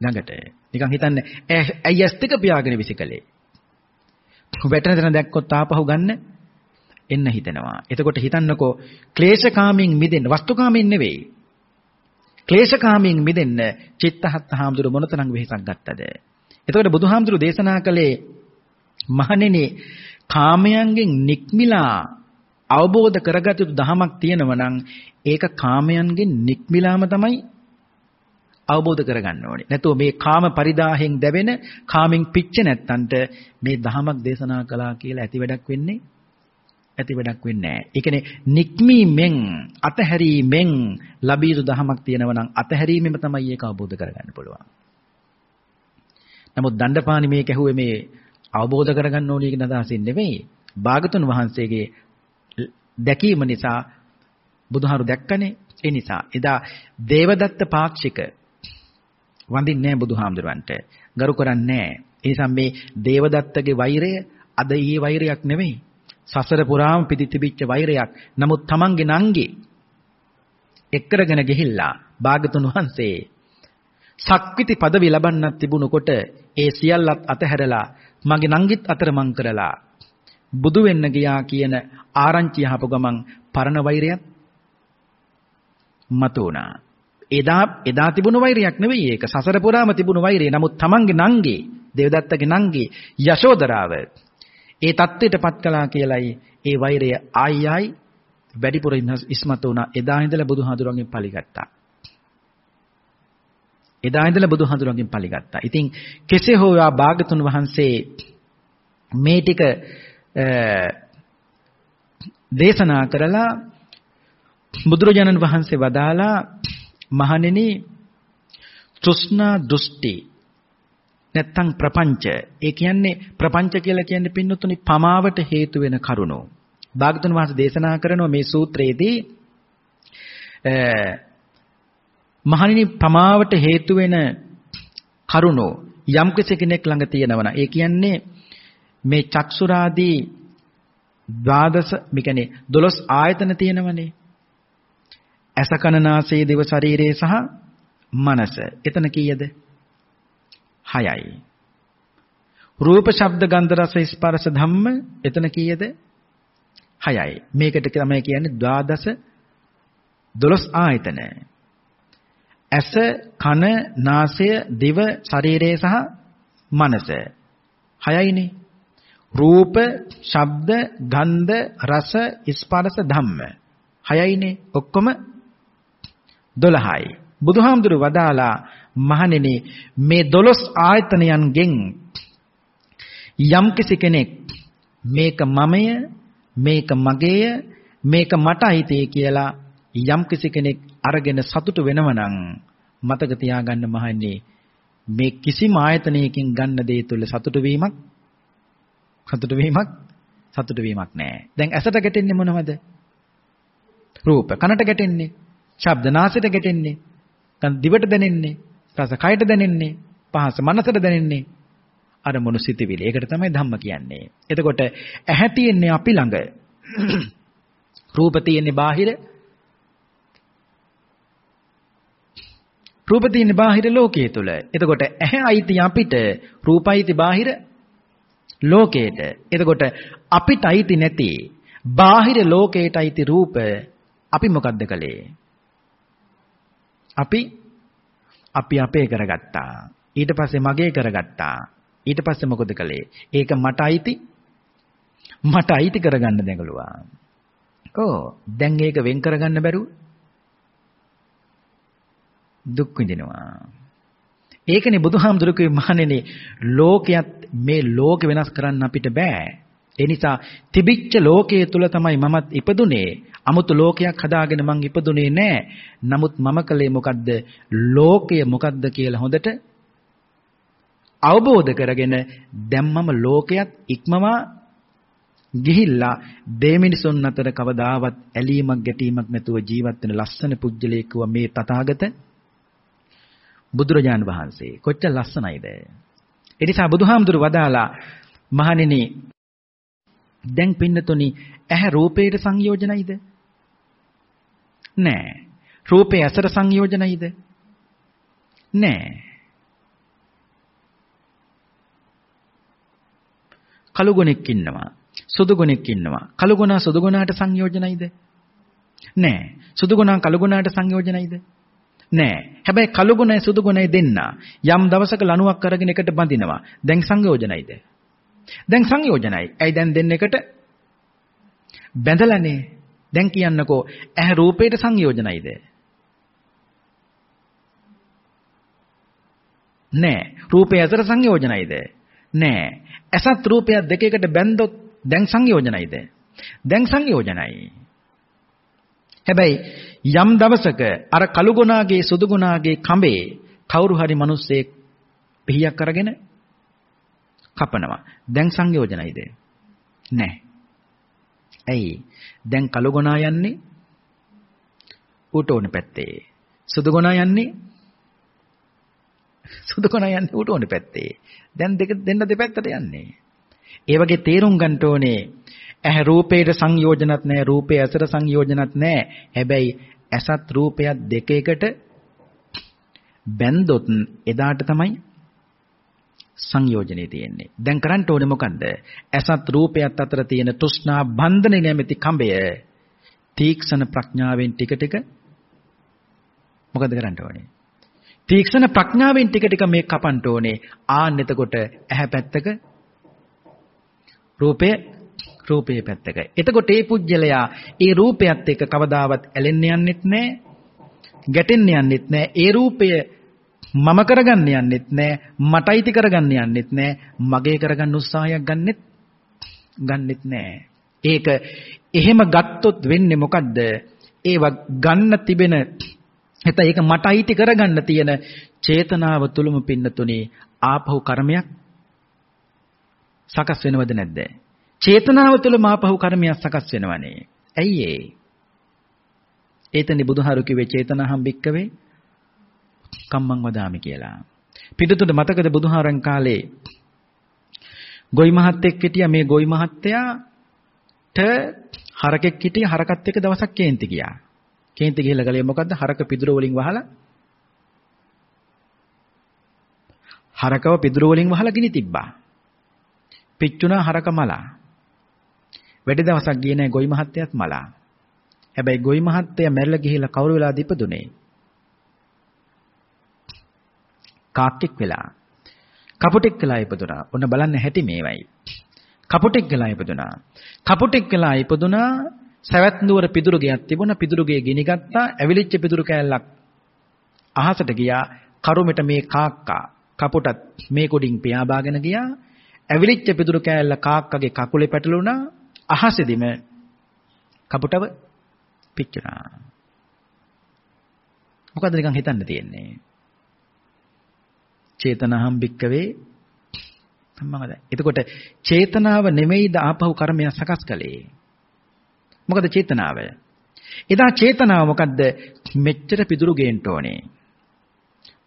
ගඟට නිකන් හිතන්නේ ඇයි ඇස් දෙක පියාගෙන විසිකලේ වැටෙන තැන දැක්කොත් ආපහු ගන්න එන්න හිතෙනවා එතකොට හිතන්නකෝ ක්ලේශකාමෙන් මිදෙන්න වස්තුකාමෙන් නෙවෙයි ක්ලේශකාමයෙන් මිදෙන්න චිත්තහත් හාමුදුරු මොනතරම් වෙහෙසක් ගත්තද? එතකොට බුදුහාමුදුරු දේශනා කළේ මහණෙනි කාමයන්ගෙන් නික්මිලා අවබෝධ කරගත යුතු ධමයක් තියෙනවා නම් ඒක කාමයන්ගෙන් නික්මිලාම තමයි අවබෝධ කරගන්න ඕනේ. නැතුව මේ කාම පරිදාහෙන් දැවෙන කාමෙන් පිච්ච නැත්තන්ට මේ ධමයක් දේශනා කළා කියලා ඇති වැඩක් වෙන්නේ ඇති වැඩක් වෙන්නේ නැහැ. ඒ කියන්නේ නික්මීමෙන් අතහැරීමෙන් ලැබී යුතු ධමයක් තියෙනවා නම් අතහැරීමෙන් තමයි ඒක අවබෝධ කරගන්න පුළුවන්. නමුත් දණ්ඩපාණි මේ කැහුවේ මේ අවබෝධ කරගන්න ඕනේ කියන අදහසින් නෙවෙයි. භාගතුන් වහන්සේගේ දැකීම නිසා බුදුහාරු දැක්කනේ. ඒ නිසා එදා දේවදත්ත පාක්ෂික වඳින්නේ නැහැ බුදුහාමුදුරන්ට. ගරු කරන්නේ නැහැ. ඒ නිසා මේ දේවදත්තගේ වෛරය අද ඊයේ වෛරයක් නෙවෙයි. සසර පුරාම පිදිතිබිච්ච වෛරයක්. නමුත් තමන්ගේ නංගි එක්කරගෙන ගිහිල්ලා භාගතුන් වහන්සේ සක්විති පදවි ලබන්නත් තිබුණකොට ඒ සියල්ලත් අතහැරලා මගේ නංගිත් අතරමං කරලා බුදු වෙන්න ගියා කියන ආරංචිය අහපු ගමන් පරණ වෛරයත් මතුණා. එදා එදා තිබුණු වෛරයක් නෙවෙයි ඒක. සසර පුරාම තිබුණු වෛරය. නමුත් තමන්ගේ නංගි, දේවදත්තගේ නංගි යශෝදරාව ඒ தත්ත්වයටපත් කළා කියලයි ඒ වෛරය ආයි ආයි වැඩිපුර ඉස්මතු වුණා. එදා ඉඳලා බුදුහාඳුරන්ගෙන් පලිගත්තා. එදා ඉඳලා බුදුහාඳුරන්ගෙන් පලිගත්තා. ඉතින් කෙසේ හෝ වා භාගතුන් වහන්සේ මේ ටික දේශනා කරලා බුදුරජාණන් වහන්සේ වදාලා මහණෙනි තෘෂ්ණා දෘෂ්ටි නැත්තම් ප්‍රපංච ඒ කියන්නේ ප්‍රපංච කියලා කියන්නේ පින්නතුනි පමාවට හේතු වෙන කරුණෝ භාගතුන් වහන්සේ දේශනා කරනවා මේ සූත්‍රයේදී මහණෙනි පමාවට හේතු වෙන කරුණෝ යම් කෙනෙක් ළඟ තියෙනවා ඒ කියන්නේ මේ චක්සුරාදී ද්වාදස මේ කියන්නේ 12 ආයතන තියෙනවනේ ඇස කන නාසය දිව ශරීරය සහ මනස. එතන කීයද? 6යි. රූප ශබ්ද ගන්ධ රස ස්පර්ශ ධම්ම එතන කීයද? 6යි. මේකට තමයි කියන්නේ ද්වාදස 12 ආයතන. ඇස කන නාසය දිව ශරීරය සහ මනස. 6යිනේ. රූප ශබ්ද ගන්ධ රස ස්පර්ශ ධම්ම. 6යිනේ. ඔක්කොම 12යි. බුදුහාමුදුරු වදාලා මහණෙනි මේ 12 ආයතනයන්ගෙන් යම්කිසි කෙනෙක් මේක මමය මේක මගේය මේක මට අයිතියි කියලා යම්කිසි කෙනෙක් අරගෙන සතුටු වෙනවනම් මතක තියාගන්න මහන්නේ මේ කිසිම ආයතනයකින් ගන්න දේ තුල සතුටු වීමක් සතුටු වීමක් සතුටු වීමක් නෑ. දැන් ඇසට ගැටෙන්නේ මොනවද? රූප. කනට ගැටෙන්නේ ශබ්ද නාසයට ගැටෙන්නේ. දිවට දැනෙන්නේ. රස කයට දැනෙන්නේ. පහස මනසට දැනෙන්නේ. අර මොන සිතිවිලි. ඒකට තමයි ධම්ම කියන්නේ. එතකොට ඇහැ තියෙන්නේ අපි ළඟ. රූප තියෙන්නේ බාහිර. රූප තියෙන්නේ බාහිර ලෝකයේ තුල. එතකොට ඇහැ අයිති අපිට, රූපයිති බාහිර ලෝකයට. එතකොට අපිට අයිති නැති බාහිර ලෝකයට අයිති රූප අපි මොකද්ද කළේ? අපි අපි අපේ කරගත්තා. ඊට පස්සේ මගේ කරගත්තා. ඊට පස්සේ මොකද කළේ? ඒක මට අයිති මට අයිති කරගන්න දැඟලුවා. ඕ දැන් ඒක වෙන් කරගන්න බැරුව දුක් විඳිනවා. ඒකනේ බුදුහාමුදුරුවෝ මහණෙනි ලෝකයක් මේ ලෝක වෙනස් කරන්න අපිට බෑ. ඒ නිසා තිබිච්ච ලෝකයේ තුල තමයි මමත් ඉපදුනේ. 아무තු ලෝකයක් හදාගෙන මං ඉපදුනේ නෑ. නමුත් මම කලේ මොකද්ද? ලෝකය මොකද්ද කියලා හොඳට අවබෝධ කරගෙන දැන් මම ලෝකයක් ඉක්මවා ගිහිල්ලා දෙමිනිසුන් අතර කවදාවත් ඇලීමක් ගැටීමක් නැතුව ජීවත් වෙන ලස්සන පුජ්‍යලේකුව මේ තථාගත බුදුරජාන් වහන්සේ කොච්චර ලස්සනයිද ඒ නිසා බුදුහාමුදුරු වදාලා මහණෙනි දැන් පින්නතුනි ඇහැ රූපේට සංයෝජනයිද? නෑ. රූපේ ඇසට සංයෝජනයිද? නෑ. කළු ගුණෙක් ඉන්නවා. සුදු ගුණෙක් ඉන්නවා. කළු ගුණා සුදු ගුණාට සංයෝජනයිද? නෑ. සුදු ගුණා කළු ගුණාට සංයෝජනයිද? නෑ. හැබැයි කළු ගුණයි සුදු ගුණයි දෙන්න යම් දවසක ලණුවක් අරගෙන එකට බඳිනවා. දැන් සංයෝජනයිද? දැන් සංයෝජනයි. ඇයි දැන් දෙන්න එකට බැඳලානේ. දැන් කියන්නකෝ ඇහැ රූපේට සංයෝජනයිද? නෑ. රූපය අතර සංයෝජනයිද? නෑ. ඇසත් රූපයක් දෙකකට බැඳොත් දැන් සංයෝජනයිද? දැන් සංයෝජනයි. හැබැයි යම් දවසක අර කළුගුණාගේ සුදුගුණාගේ කඹේ කවුරු හරි මිනිස්සෙක් පිහියක් අරගෙන කපනවා. දැන් සංයෝජනයිද? නැහැ. ඇයි? දැන් කළුගුණා යන්නේ ඌට ඕනේ පැත්තේ. සුදුගුණා යන්නේ සුදුගුණා යන්නේ ඌට ඕනේ පැත්තේ. දැන් දෙක දෙන්න දෙපැත්තට යන්නේ. ඒ වගේ තේරුම් ගන්න ඕනේ ඇහැ රූපේට සංයෝජනත් නැහැ රූපේ ඇසට සංයෝජනත් නැහැ හැබැයි ඇසත් රූපයත් දෙක එකට බැන්දොත් එදාට තමයි සංයෝජනේ තියෙන්නේ දැන් කරන්න ඕනේ මොකන්ද ඇසත් රූපයත් අතර තියෙන තෘෂ්ණා බන්ධනේ නැමැති කඹය තීක්ෂණ ප්‍රඥාවෙන් ටික ටික මොකද කරන්න ඕනේ තීක්ෂණ ප්‍රඥාවෙන් ටික ටික මේ කපන්න ඕනේ ආන්න එතකොට ඇහැ පැත්තක රූපය රූපයේ පැත්තක. එතකොට ඒ පුජ්‍යලයා ඒ රූපයත් එක්ක කවදාවත් ඇලෙන්න යන්නෙත් නැහැ. ගැටෙන්න යන්නෙත් නැහැ. ඒ රූපය මම කරගන්න යන්නෙත් නැහැ. මට අයිති කරගන්න යන්නෙත් නැහැ. මගේ කරගන්න උත්සාහයක් ගන්නෙත් ගන්නෙත් නැහැ. ඒක එහෙම ගත්තොත් වෙන්නේ මොකද්ද? ඒව ගන්න තිබෙන එත ඒක මට අයිති කරගන්න තියෙන චේතනාව තුලම පින්නතුනේ ආපහු කර්මයක් සකස් වෙනවද නැද්ද? චේතනාව තුළ මාපහු කර්මයක් සකස් වෙනවනේ. ඇයි ඒ? ඒතනි බුදුහාරු කිව්වේ චේතනහම් බික්කවේ කම්මං වදාමි කියලා. පිටුතුට මතකද බුදුහාරන් කාලේ ගොයි මහත්තයෙක් හිටියා මේ ගොයි මහත්තයාට හරකෙක් හිටියා හරකත් එක්ක දවසක් කේන්ති ගියා. කේන්ති ගිහලා ගලේ මොකද්ද හරක පිදුර වලින් වහලා හරකව පිදුර වලින් වහලා ගිනි තිබ්බා. පිච්චුණා හරක මලා. වැඩි දවසක් ගියේ නැහැ ගොයි මහත්තයත් මලා. හැබැයි ගොයි මහත්තයා මැරිලා ගිහිල්ලා කවුරු වෙලාද ඉපදුනේ? කාක්කෙක් වෙලා. කපුටෙක් වෙලා ඉපදුනා. ඔන්න බලන්න හැටි මේවයි. කපුටෙක් වෙලා ඉපදුනා. කපුටෙක් වෙලා ඉපදුනා සවැත් නුවර පිදුරු ගයක් තිබුණා. පිදුරු ගේ ගිනි ගත්තා. ඇවිලිච්ච පිදුරු කෑල්ලක් අහසට ගියා. කරුමෙට මේ කාක්කා කපුටත් මේ කුඩින් පියාඹාගෙන ගියා. ඇවිලිච්ච පිදුරු කෑල්ල කාක්කගේ කකුලේ පැටලුණා. අහසෙදිම කපුටව පිච්චුණා. මොකද නිකන් හිතන්න තියෙන්නේ? චේතනහම් භික්කවේ. මමද එතකොට චේතනාව නෙමෙයිද ආපහු කර්මය සකස් කළේ? මොකද චේතනාව එදා චේතනාව මොකද්ද? මෙච්චර පිදුරු ගේන්න ඕනේ.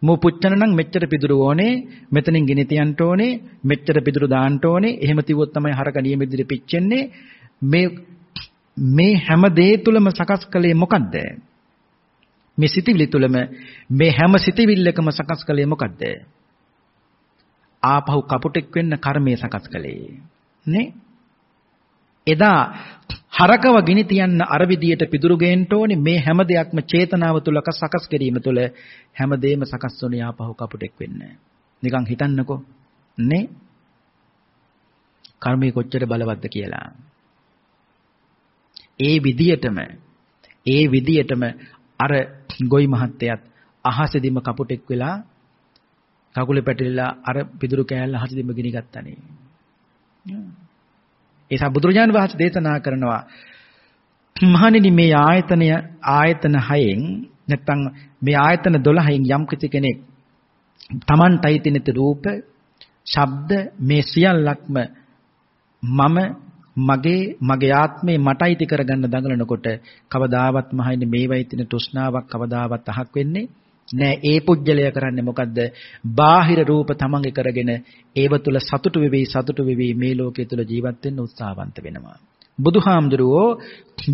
මෝ පුච්චන නම් මෙච්චර පිදුරු ඕනේ. මෙතනින් ගිනි තියන්න ඕනේ. මෙච්චර පිදුරු දාන්න ඕනේ. එහෙම තිබුවොත් තමයි හරක නියම විදිහට පිච්චෙන්නේ. මේ මේ හැම දේ තුලම සකස් කළේ මොකද්ද? මේ සිතිවිලි තුලම මේ හැම සිතිවිල්ලකම සකස් කළේ මොකද්ද? ආපහු කපුටෙක් වෙන්න කර්මය සකස් කළේ නේ එදා හරකව ගිනි තියන්න අර විදියට පිදුරු ගේන්න ඕනේ මේ හැම දෙයක්ම චේතනාව තුල සකස් කිරීම තුල හැම දෙයක්ම සකස් වුණේ ආපහු කපුටෙක් වෙන්න. නිකන් හිතන්නකෝ නේ? කර්මය කොච්චර බලවත්ද කියලා. ඒ විදියටම ඒ විදියටම අර ගොයි මහත්තයත් අහසෙදිම කපුටෙක් වෙලා කකුලේ පැටලිලා අර පිදුරු කෑල්ල අහසෙදිම ගිනි ගත්තානේ. ඒසා බුදුරජාණන් වහන්සේ දේශනා කරනවා මහණෙනි මේ ආයතනය ආයතන 6න් නැත්නම් මේ ආයතන 12න් යම් කිසි කෙනෙක් Tamanටයි තිනෙත රූප, ශබ්ද මේ සියල්ලක්ම මම මගේ මගේ ආත්මේ මටයිති කරගන්න දඟලනකොට කවදාවත් මහයිනේ මේවයි තින තෘෂ්ණාවක් කවදාවත් අහක් වෙන්නේ නෑ ඒ පුජ්‍යලය කරන්නේ මොකද්ද? බාහිර රූප තමන්ගේ කරගෙන ඒව තුල සතුටු වෙවි සතුටු වෙවි මේ ලෝකයේ තුල ජීවත් වෙන්න උත්සාහවන්ත වෙනවා. බුදුහාමුදුරුවෝ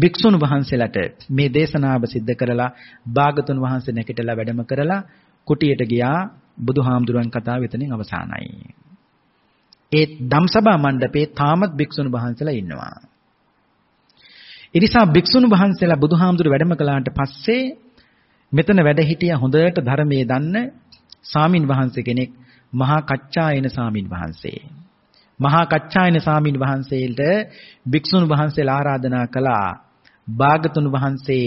භික්ෂුන් වහන්සේලාට මේ දේශනාව සිද්ධ කරලා භාගතුන් වහන්සේ නැකිටලා වැඩම කරලා කුටියට ගියා බුදුහාමුදුරුවන් කතාව එතනින් අවසానයි. ඒ ධම්සභා මණ්ඩපේ තාමත් භික්ෂුන් වහන්සේලා ඉන්නවා. ඒ නිසා භික්ෂුන් වහන්සේලා බුදුහාමුදුරු වැඩම කළාට පස්සේ මෙතන වැඩ හිටිය හොඳට ධර්මයේ දන්න සාමින් වහන්සේ කෙනෙක් මහා කච්චායන සාමින් වහන්සේ. මහා කච්චායන සාමින් වහන්සේට භික්ෂුන් වහන්සේලා ආරාධනා කළා. භාගතුන් වහන්සේ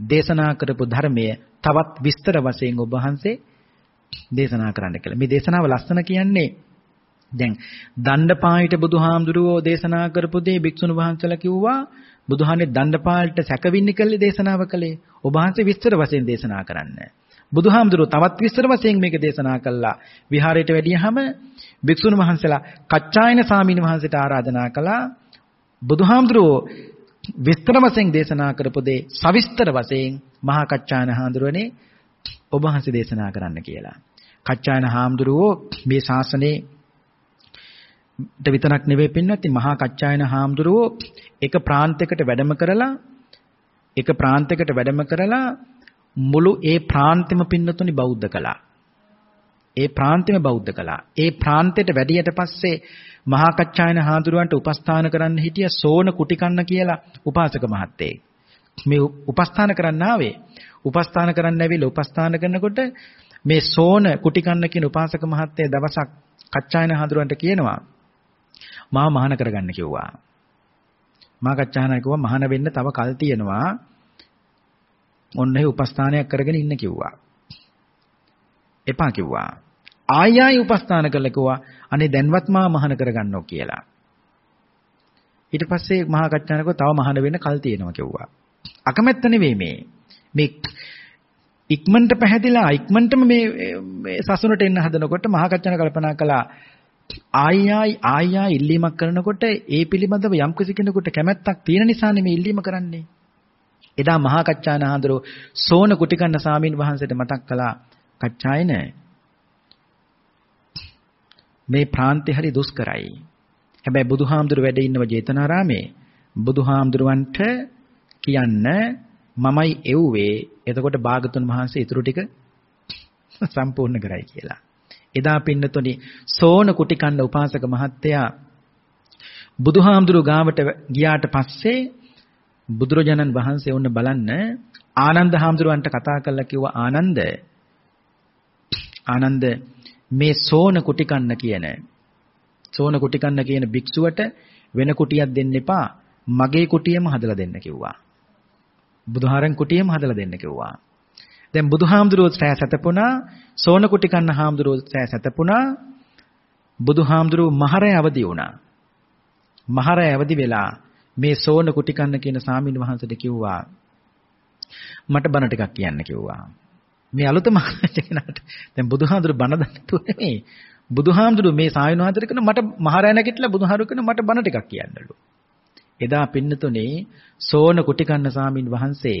දේශනා කරපු ධර්මය තවත් විස්තර වශයෙන් ඔබ වහන්සේ දේශනා කරන්න කියලා. මේ දේශනාව ලස්සන කියන්නේ දැන් දණ්ඩපායිට බුදුහාමුදුරුවෝ දේශනා කරපු දේ භික්ෂුන් වහන්සේලා කිව්වා බුදුහානේ දණ්ඩපාලට සැකවින්න කළේ දේශනාව කළේ. ඔබ වහන්සේ විස්තර වශයෙන් දේශනා කරන්න. බුදුහාමුදුරුවෝ තවත් විස්තර වශයෙන් මේක දේශනා කළා. විහාරයට වැඩියහම භික්ෂුන් වහන්සේලා කච්චායන සාමීන් වහන්සේට ආරාධනා කළා. බුදුහාමුදුරුවෝ විස්තර වශයෙන් දේශනා කරපු දේ සවිස්තර වශයෙන් මහා කච්චායන හාමුදුරුවනේ ඔබ වහන්සේ දේශනා කරන්න කියලා. කච්චායන හාමුදුරුවෝ මේ ශාසනයේ ට විතරක් නෙවෙයි පින්නත් මහා කච්චායන හාමුදුරුවෝ එක ප්‍රාන්තයකට වැඩම කරලා එක ප්‍රාන්තයකට වැඩම කරලා මුළු ඒ ප්‍රාන්තෙම පින්නතුනි බෞද්ධ කළා. ඒ ප්‍රාන්තෙම බෞද්ධ කළා. ඒ ප්‍රාන්තයට වැඩියට පස්සේ මහා කච්චායන හාමුදුරුවන්ට උපස්ථාන කරන්න හිටිය සෝන කුටිකන්න කියලා උපාසක මහත්තයෙක්. මේ උපස්ථාන කරන්න ආවේ. උපස්ථාන කරන්න ඇවිල්ලා උපස්ථාන කරනකොට මේ සෝන කුටිකන්න කියන උපාසක මහත්තයා දවසක් කච්චායන හාමුදුරුවන්ට කියනවා මාව මහාන කරගන්න කිව්වා. මා කච්චායන කිව්වා මහාන වෙන්න තව කල් තියෙනවා. ඔන්න ඒ උපස්ථානයක් කරගෙන ඉන්න කිව්වා. එපා කිව්වා. ආය ආයි උපස්ථාන කළා කිව්වා අනේ දැන්වත් මා මහාන කරගන්නෝ කියලා. ඊට පස්සේ මහා කච්චායනකෝ තව මහාන වෙන්න කල් තියෙනවා කිව්වා. අකමැත්ත නෙවෙයි මේ. මේ ඉක්මනට පැහැදිලා ඉක්මනටම මේ සසුනට එන්න හදනකොට මහා කච්චායන කල්පනා කළා ආයි ආයි ආයි ඉල්ලීමක් කරනකොට ඒ පිළිබඳව යම් කෙනෙකුට කැමැත්තක් තියෙන නිසානේ මේ ඉල්ලීම කරන්නේ. එදා මහා කච්චායන හඳුරෝ සෝන කුටිකන්න සාමීන් වහන්සේට මතක් කළා කච්චායන මේ ප්‍රාන්තේ හරි දුෂ්කරයි. හැබැයි බුදුහාමුදුර වැඩ ඉන්නව ජේතනාරාමේ බුදුහාමුදුරවන්ට කියන්න මමයි එව්වේ එතකොට භාගතුන් වහන්සේ ඊටු ටික සම්පූර්ණ කරයි කියලා. එදා පින්නතුනි සෝන කුටිකන්න උපාසක මහත්තයා බුදුහාමුදුරු ගාවට ගියාට පස්සේ බුදුරජාණන් වහන්සේ වුණ බලන්න ආනන්ද හාමුදුරුවන්ට කතා කරලා කිව්වා ආනන්ද ආනන්ද මේ සෝන කුටිකන්න කියන සෝන කුටිකන්න කියන භික්ෂුවට වෙන කුටියක් දෙන්න එපා මගේ කුටියම හදලා දෙන්න කිව්වා. බුදුහාරන් කුටියම හදලා දෙන්න කිව්වා. දැන් බුදුහාමුදුරුවෝ සෑ සැතපුණා සෝන කුටිකන්න හාමුදුරුවෝ සෑ සැතපුණා බුදුහාමුදුරුවෝ මහරය අවදි වුණා මහරය අවදි වෙලා මේ සෝන කුටිකන්න කියන සාමින් වහන්සේට කිව්වා මට බණ ටිකක් කියන්න කිව්වා. මේ අලුත මහරජාණන්ට දැන් බුදුහාමුදුරු බණ දන්නතු නෙමෙයි. බුදුහාමුදුරු මේ සායන වහන්සේට කියන මට මහරය නැගිටලා බුදුහාමුදුරු කියන මට බණ ටිකක් කියන්නලු. එදා පින්නතුනේ සෝන කුටිකන්න සාමින් වහන්සේ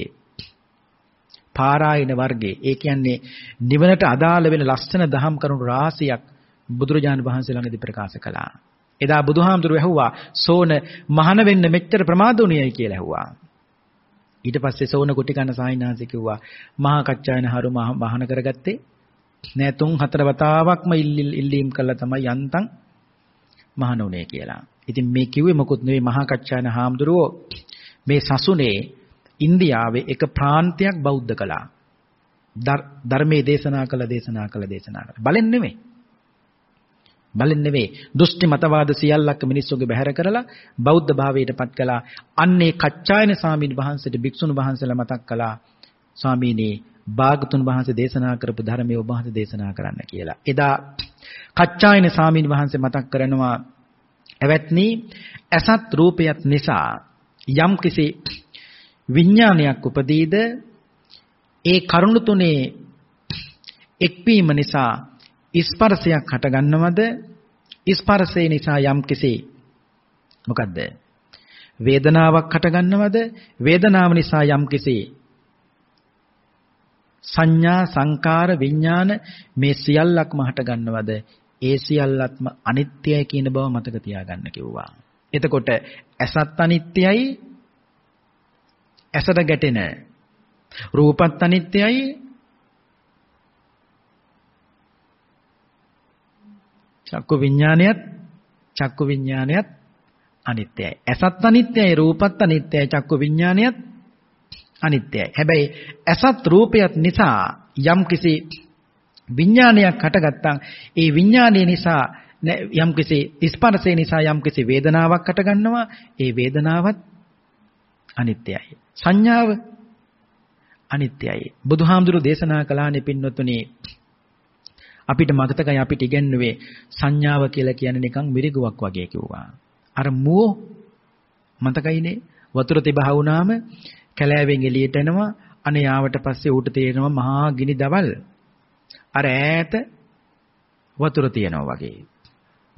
පාරායන වර්ගයේ ඒ කියන්නේ නිවනට අදාළ වෙන ලස්සන දහම් කරුණු රාශියක් බුදුරජාණන් වහන්සේ ළඟදී ප්‍රකාශ කළා. එදා බුදුහාමුදුරුවෝ ඇහුවා සෝන මහාන වෙන්න මෙච්චර ප්‍රමාද උණියයි කියලා ඇහුවා. ඊට පස්සේ සෝන කුටි කන සාහිණාසි කිව්වා මහා කච්චායන හරු මහාන කරගත්තේ නෑ තුන් හතර වතාවක්ම ඉල්ලීම් කළා තමයි යන්තම් මහාන උනේ කියලා. ඉතින් මේ කිව්වේ මොකුත් නෙවෙයි මහා කච්චායන හාමුදුරුවෝ මේ සසුනේ ඉන්දියාවේ එක ප්‍රාන්තයක් බෞද්ධ කළා. ධර්මයේ දේශනා කළ දේශනා කළ දේශනා කළ. බලෙන් නෙමෙයි. බලෙන් නෙවෙයි දෘෂ්ටි මතවාද සියල්ලක් මිනිස්සුගේ බැහැර කරලා බෞද්ධ භාවයට පත් කළා අන්නේ කච්චායන ස්වාමීන් වහන්සේට භික්ෂුන් වහන්සේලා මතක් කළා ස්වාමීනි භාගතුන් වහන්සේ දේශනා කරපු ධර්මයේ ඔබ වහන්සේ දේශනා කරන්න කියලා එදා කච්චායන ස්වාමීන් වහන්සේ මතක් කරනවා එවත්නි අසත් රූපයත් නිසා යම් කිසි විඥානයක් උපදීද? ඒ කරුණු තුනේ එක්වීම නිසා ස්පර්ශයක් හටගන්නවද? ස්පර්ශය නිසා යම්කිසි මොකද්ද? වේදනාවක් හටගන්නවද? වේදනාව නිසා යම්කිසි සංඥා සංකාර විඥාන මේ සියල්ලක්ම හටගන්නවද? ඒ සියල්ලක්ම අනිත්‍යයි කියන බව මතක තියාගන්න කිව්වා. එතකොට ඇසත් අනිත්‍යයි ඇසට ගැටෙන රූපත් අනිත්‍යයි චක්කු විඥානයත් චක්කු විඥානයත් අනිත්‍යයි. ඇසත් අනිත්‍යයි, රූපත් අනිත්‍යයි, චක්කු විඥානයත් අනිත්‍යයි. හැබැයි අසත් රූපයත් නිසා යම්කිසි විඥානයක් හටගත්තා ඒ විඥානය නිසා යම්කිසි ස්පර්ශය නිසා යම්කිසි වේදනාවක් හටගන්නවා ඒ වේදනාවත් අනිත්‍යයි. සංඥාව අනිත්‍යයි. බුදුහාමුදුරු දේශනා කළානේ පින්වත්නි අපිට මතකයි අපිට ඉගෙනුවේ සංඥාව කියලා කියන්නේ නිකන් මිරිගුවක් වගේ කිව්වා. අර මුව මතකයිනේ වතුර තිබහ වුණාම කැලෑවෙන් එළියට එනවා අනේ ආවට පස්සේ ඌට තේරෙනවා මහා ගිනි දවල් අර ඈත වතුර තියනවා වගේ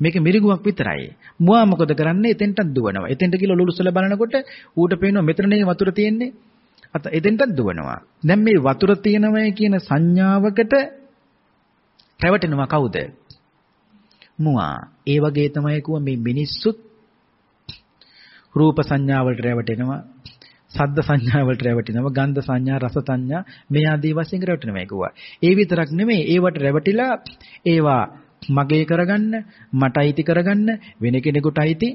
මේක මිරිගුවක් විතරයි. මුවා මොකද කරන්නේ? එතෙන්ටත් දුවනවා. එතෙන්ට ගිහලා ලුලුසල බලනකොට ඌට පේනවා මෙතනනේ වතුර තියෙන්නේ? අත එතෙන්ටත් දුවනවා. දැන් මේ වතුර තියෙනවයි කියන සංඥාවකට රැවටෙනවා කවුද? මුවා. ඒ වගේ තමයි කිව්ව මේ මිනිස්සුත් රූප සංඥා වලට රැවටෙනවා සද්ද සංඥා වලට රැවටෙනවා ගන්ධ සංඥා රස සංඥා මේ ආදී වශයෙන් රැවටෙනවා කිව්වා. ඒ විතරක් නෙමෙයි ඒවට රැවටිලා ඒවා මගේ කරගන්න මට අයිති කරගන්න වෙන කෙනෙකුට අයිති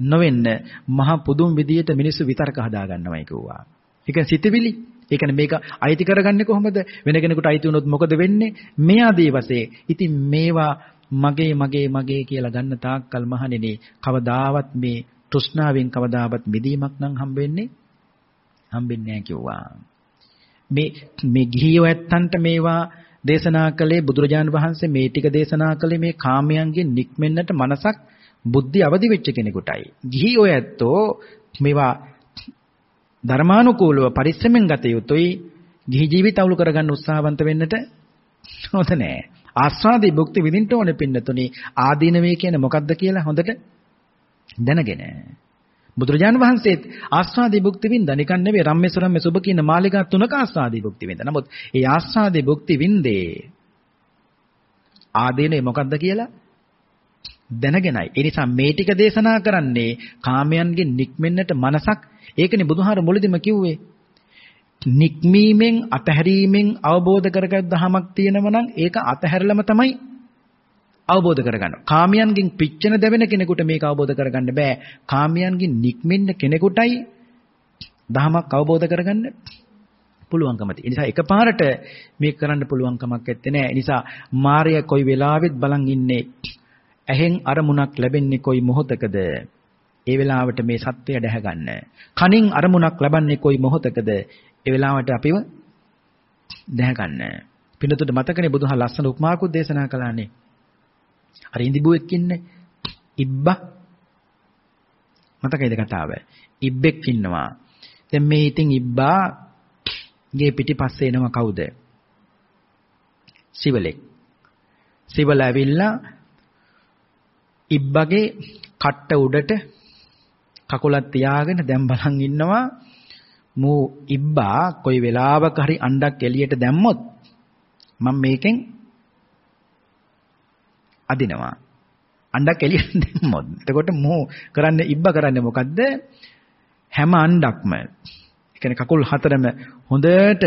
නොවෙන්න මහ පුදුම විදියට මිනිස්සු විතර්ක හදා ගන්නවයි කිව්වා. ඒක සිතවිලි. ඒ කියන්නේ මේක අයිති කරගන්නේ කොහොමද? වෙන කෙනෙකුට අයිති වුණොත් මොකද වෙන්නේ? මේ ආදී වශයෙන්. ඉතින් මේවා මගේ මගේ මගේ කියලා ගන්න තාක්කල් මහණෙනි කවදාවත් මේ තෘෂ්ණාවෙන් කවදාවත් මිදීමක් නම් හම්බෙන්නේ හම්බෙන්නේ නැහැ කිව්වා. මේ මේ ගිහියෝ ඇත්තන්ට මේවා දේශනා කළේ බුදුරජාණන් වහන්සේ මේ ටික දේශනා කළේ මේ කාමයන්ගෙන් නික්මෙන්නට මනසක් බුද්ධි අවදි වෙච්ච කෙනෙකුටයි. ගිහියෝ ඇත්තෝ මේවා ධර්මානුකූලව පරිස්සමෙන් ගත යුතුයි. ගිහි ජීවිත අවුල් කරගන්න උත්සාහවන්ත වෙන්නට හොඳ නෑ. ආස්වාදී භුක්ති විඳින්න ඕනේ පින්නතුනි. ආදීනවේ කියන්නේ මොකක්ද කියලා හොඳට දැනගෙන බුදුරජාන් වහන්සේත් ආස්වාදී භුක්ති විඳ නිකන් නෙවෙයි රම්මේසරම්මේ සුබ කියන මාලිකා තුනක ආස්වාදී භුක්ති විඳ. නමුත් ඒ ආස්වාදී භුක්ති විඳේ ආදීනේ මොකද්ද කියලා දැනගෙනයි. ඒ නිසා මේ ටික දේශනා කරන්නේ කාමයන්ගෙන් නික්මෙන්නට මනසක් ඒකනේ බුදුහාර මුලදිම කිව්වේ. නික්මීමෙන් අතහැරීමෙන් අවබෝධ කරගත් දහමක් තියෙනවා නම් ඒක අතහැරලම තමයි අවබෝධ කරගන්න. කාමයන්ගෙන් පිච්චෙන දැවෙන කෙනෙකුට මේක අවබෝධ කරගන්න බෑ. කාමයන්ගෙන් නික්මෙන්න කෙනෙකුටයි දහමක් අවබෝධ කරගන්න පුළුවන්කම තියෙන. නිසා එකපාරට මේක කරන්න පුළුවන්කමක් නැත්තේ නෑ. නිසා මායя කොයි වෙලාවෙත් බලන් ඉන්නේ ඇහෙන් අරමුණක් ලැබෙන්නේ කොයි මොහොතකද? ඒ වෙලාවට මේ සත්‍යය දැහැ ගන්න. කනින් අරමුණක් ලබන්නේ කොයි මොහොතකද? ඒ වෙලාවට අපිව දැහැ ගන්න. පින්නතුට මතකනේ බුදුහා ලස්සන උපමාකුත් දේශනා කළානේ. අර ඉන්දිබුවෙක් ඉන්නේ. ඉබ්බා මතකයිද කතාව? ඉබ්බෙක් ඉන්නවා. දැන් මේ ඉතින් ඉබ්බා ගේ පිටිපස්සේ එනවා කවුද? සිවලෙක්. සිවල ඇවිල්ලා ඉබ්බගේ කට්ට උඩට කකුලක් තියාගෙන දැන් බලන් ඉන්නවා මූ ඉබ්බා කොයි වෙලාවක හරි අණ්ඩක් එළියට දැම්මොත් මම මේකෙන් අදිනවා. අණ්ඩක් එළියට දැම්මොත්. එතකොට මෝ කරන්නේ ඉබ්බ කරන්නේ මොකද්ද? හැම අණ්ඩක්ම ඒ කියන්නේ කකුල් හතරම හොඳට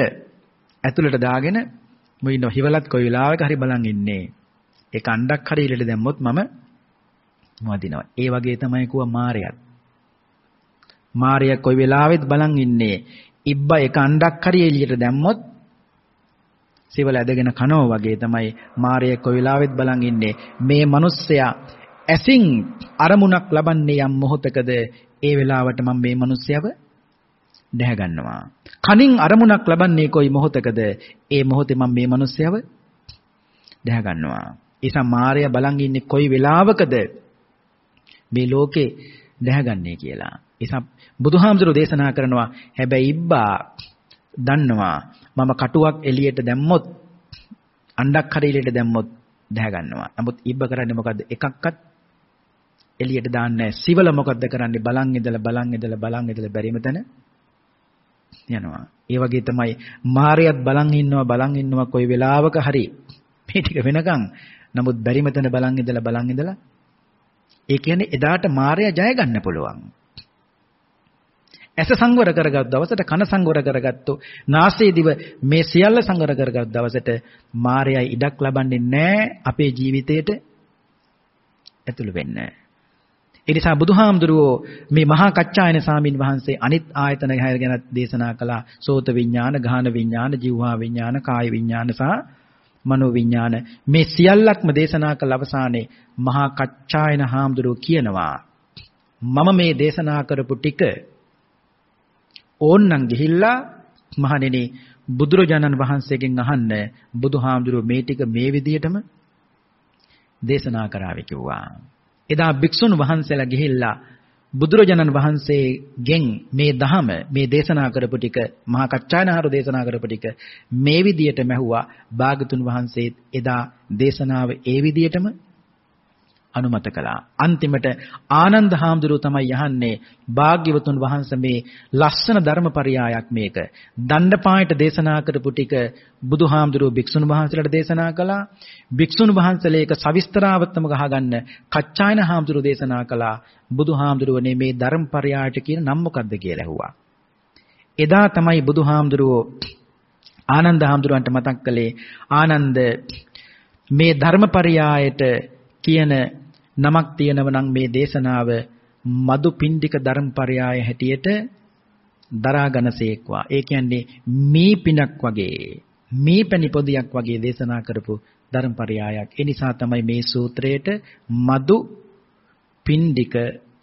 ඇතුළට දාගෙන මොයි ඉන්න හිවලත් කොයි වෙලාවක හරි බලන් ඉන්නේ. ඒක අණ්ඩක් හරි එළියට දැම්මොත් මම වදිනවා. ඒ වගේ තමයි kuwa මායයත්. මායය කොයි වෙලාවෙත් බලන් ඉන්නේ. ඉබ්බ එක අණ්ඩක් හරි එළියට දැම්මොත් සිවල ඇදගෙන කනෝ වගේ තමයි මාරය කොයි වෙලාවෙත් බලන් ඉන්නේ. මේ මිනිස්සයා ඇසින් අරමුණක් ලබන්නේ යම් මොහොතකද? ඒ වෙලාවට මම මේ මිනිස්සයව දැහැ ගන්නවා. කනින් අරමුණක් ලබන්නේ කොයි මොහොතකද? ඒ මොහොතේ මම මේ මිනිස්සයව දැහැ ගන්නවා. ඒසම් මාරය බලන් ඉන්නේ කොයි වෙලාවකද? මේ ලෝකේ දැහැගන්නේ කියලා. ඒසම් බුදුහාමුදුරෝ දේශනා කරනවා හැබැයි ඉබ්බා දන්නවා මම කටුවක් එළියට දැම්මොත් අණ්ඩක් හරි එළියට දැම්මොත් දැහ ගන්නවා. නමුත් ඉබ්බ කරන්නේ මොකද්ද? එකක්වත් එළියට දාන්නේ නැහැ. සිවල මොකද්ද කරන්නේ? බලන් ඉඳලා බලන් ඉඳලා බලන් ඉඳලා බැරිම තැන යනවා. ඒ වගේ තමයි මායයත් බලන් ඉන්නවා බලන් ඉන්නවා කොයි වෙලාවක හරි මේ ටික වෙනකන් නමුත් බැරිම තැන බලන් ඉඳලා බලන් ඉඳලා ඒ කියන්නේ එදාට මායя ජය ගන්න පුළුවන්. ඇස සංවර කරගත් දවසට කන සංවර කරගත්තෝ නාසයේ දිව මේ සියල්ල සංවර කරගත් දවසට මායя ඉඩක් ලබන්නේ නැහැ අපේ ජීවිතයට ඇතුළු වෙන්න. ඒ නිසා බුදුහාමුදුරුවෝ මේ මහා කච්චායන සාමින් වහන්සේ අනිත් ආයතන ගැන දේශනා කළා. සෝත විඥාන, ගාහන විඥාන, જીවහා විඥාන, කාය විඥාන සහ මනෝ විඥාන මේ සියල්ලක්ම දේශනා කළ අවසානයේ මහා කච්චායන හාමුදුරුවෝ කියනවා මම මේ දේශනා කරපු ටික ඕන්නම් ගිහිල්ලා මහණෙනි බුදුරජාණන් වහන්සේගෙන් අහන්න බුදුහාමුදුරුවෝ මේ ටික මේ විදිහටම දේශනා කරાવી කිව්වා. එදා භික්ෂුන් වහන්සේලා ගිහිල්ලා බුදුරජාණන් වහන්සේගෙන් මේ ධහම මේ දේශනා කරපු ටික මහා කච්චායනහරු දේශනා කරපු ටික මේ විදියට මැහුවා භාගතුන් වහන්සේ එදා දේශනාව ඒ විදියටම අනුමත කළා. අන්තිමට ආනන්ද හාමුදුරුව තමයි යහන්නේ භාග්‍යවතුන් වහන්සේ මේ ලස්සන ධර්මපරයායක් මේක. දණ්ඩපායට දේශනා කරපු ටික බුදුහාමුදුරුව භික්ෂුන් වහන්සේලාට දේශනා කළා. භික්ෂුන් වහන්සේලා ඒක සවිස්තරාවත්ම ගහගන්න කච්චායන හාමුදුරුව දේශනා කළා. බුදුහාමුදුරුවනේ මේ ධර්මපරයායට කියන නම මොකද්ද කියලා ඇහුවා. එදා තමයි බුදුහාමුදුරුවෝ ආනන්ද හාමුදුරුවන්ට මතක් කළේ ආනන්ද මේ ධර්මපරයායට කියන නමක් තියෙනව නම් මේ දේශනාව මදු පින්ඩික ධර්මපරයාය හැටියට දරාගනසේක්වා. ඒ කියන්නේ මේ පිනක් වගේ මේ පැණි පොදියක් වගේ දේශනා කරපු ධර්මපරයායක්. ඒ නිසා තමයි මේ සූත්‍රයට මදු පින්ඩික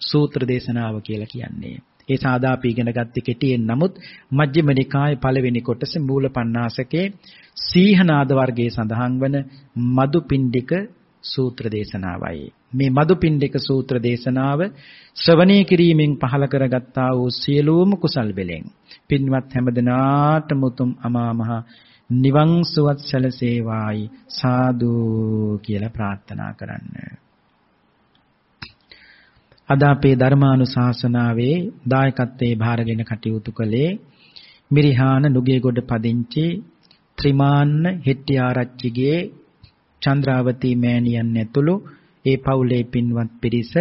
සූත්‍ර දේශනාව කියලා කියන්නේ. ඒ සාදා අපි ඉගෙන ගත්තේ කෙටියෙන් නමුත් මජ්ක්‍ධිම නිකායේ පළවෙනි කොටස මූල පණ්ණාසකේ සීහනාද වර්ගයේ සඳහන් වන මදු පින්ඩික සූත්‍ර දේශනාවයි. මේ මදුපිණ්ඩික සූත්‍ර දේශනාව ශ්‍රවණය කිරීමෙන් පහල කරගත්තා වූ සියලුම කුසල් බෙලෙන් පින්වත් හැමදෙනාටම උතුම් අමා මහ නිවන් සුවත් සැලසේවායි සාදු කියලා ප්‍රාර්ථනා කරන්න. අද අපේ ධර්මානුශාසනාවේ දායකත්වයේ භාරගෙන කටයුතු කළේ මිරිහාන නුගේගොඩ පදිංචි ත්‍රිමාන්න හෙට්ටිආරච්චිගේ චන්ද්‍රාවතී මෑණියන් ඇතුළු ඒ පවුලේ පින්වත් පිරිස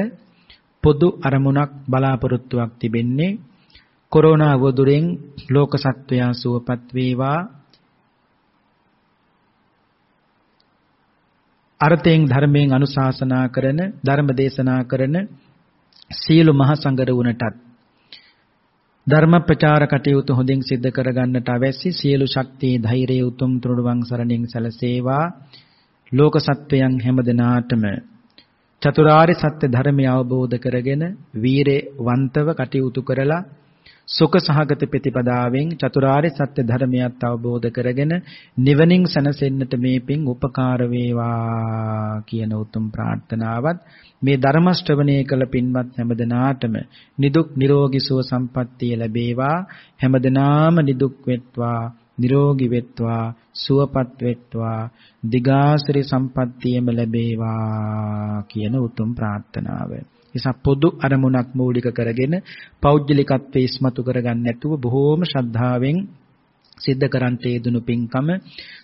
පොදු අරමුණක් බලාපොරොත්තුවක් තිබෙන්නේ කොරෝනා වදුරෙන් ලෝක සත්වයා සුවපත් වේවා. අර්ථයෙන් ධර්මයෙන් අනුශාසනා කරන ධර්ම දේශනා කරන සීල මහ සංගරුවනටත් ධර්ම ප්‍රචාර කටයුතු හොඳින් සිද්ධ කරගන්නට අවැසි සියලු ශක්තිය ධෛර්යය උතුම් තුරුවන් සරණින් සැලසේවා. ලෝක සත්වයන් හැමදෙනාටම චතුරාර්ය සත්‍ය ධර්මය අවබෝධ කරගෙන වීරවන්තව කටයුතු කරලා සුඛ සහගත ප්‍රතිපදාවෙන් චතුරාර්ය සත්‍ය ධර්මයත් අවබෝධ කරගෙන නිවනින් සැනසෙන්නට මේ පින් උපකාර වේවා කියන උතුම් ප්‍රාර්ථනාවත් මේ ධර්ම ශ්‍රවණය කළ පින්වත් හැමදෙනාටම නිදුක් නිරෝගී සුව සම්පන්නිය ලැබේවා. හැමදෙනාම නිදුක් වෙත්වා. නිරෝගී වෙත්වා සුවපත් වෙත්වා දිගාසිරි සම්පත්තියම ලැබේවා කියන උතුම් ප්‍රාර්ථනාව. නිසා පොදු අරමුණක් මූලික කරගෙන පෞද්ගලිකත්වයේ ඉස්මතු කරගන්න නැතුව බොහෝම ශ්‍රද්ධාවෙන් සිද්ධ කරන්ට යෙදුණු පින්කම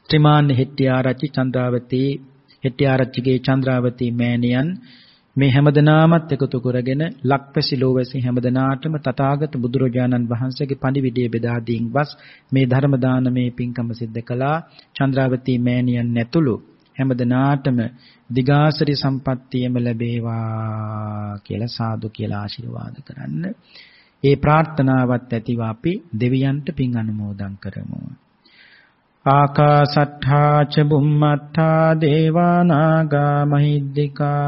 ත්‍රිමාන්න හෙට්ටිආරච්චි චන්ද්‍රාවතී හෙට්ටිආරච්චිගේ චන්ද්‍රාවතී මෑණියන් මේ හැමදෙනාමත් එකතු කරගෙන ලක්පැසි ලෝවැසි හැමදෙනාටම තථාගත බුදුරජාණන් වහන්සේගේ පණිවිඩය බෙදා දීන් වස් මේ ධර්ම දානමේ පින්කම සිද්ධ කළා චන්ද්‍රාවතී මෑණියන් නැතුළු හැමදෙනාටම දිගාසරි සම්පත්තියම ලැබේවා කියලා සාදු කියලා ආශිර්වාද කරන්න. ඒ ප්‍රාර්ථනාවත් ඇතිව අපි දෙවියන්ට පින් අනුමෝදන් කරමු. ආකාසට්ඨා ච බුම්මට්ඨා දේවා නාග මහිද්దికා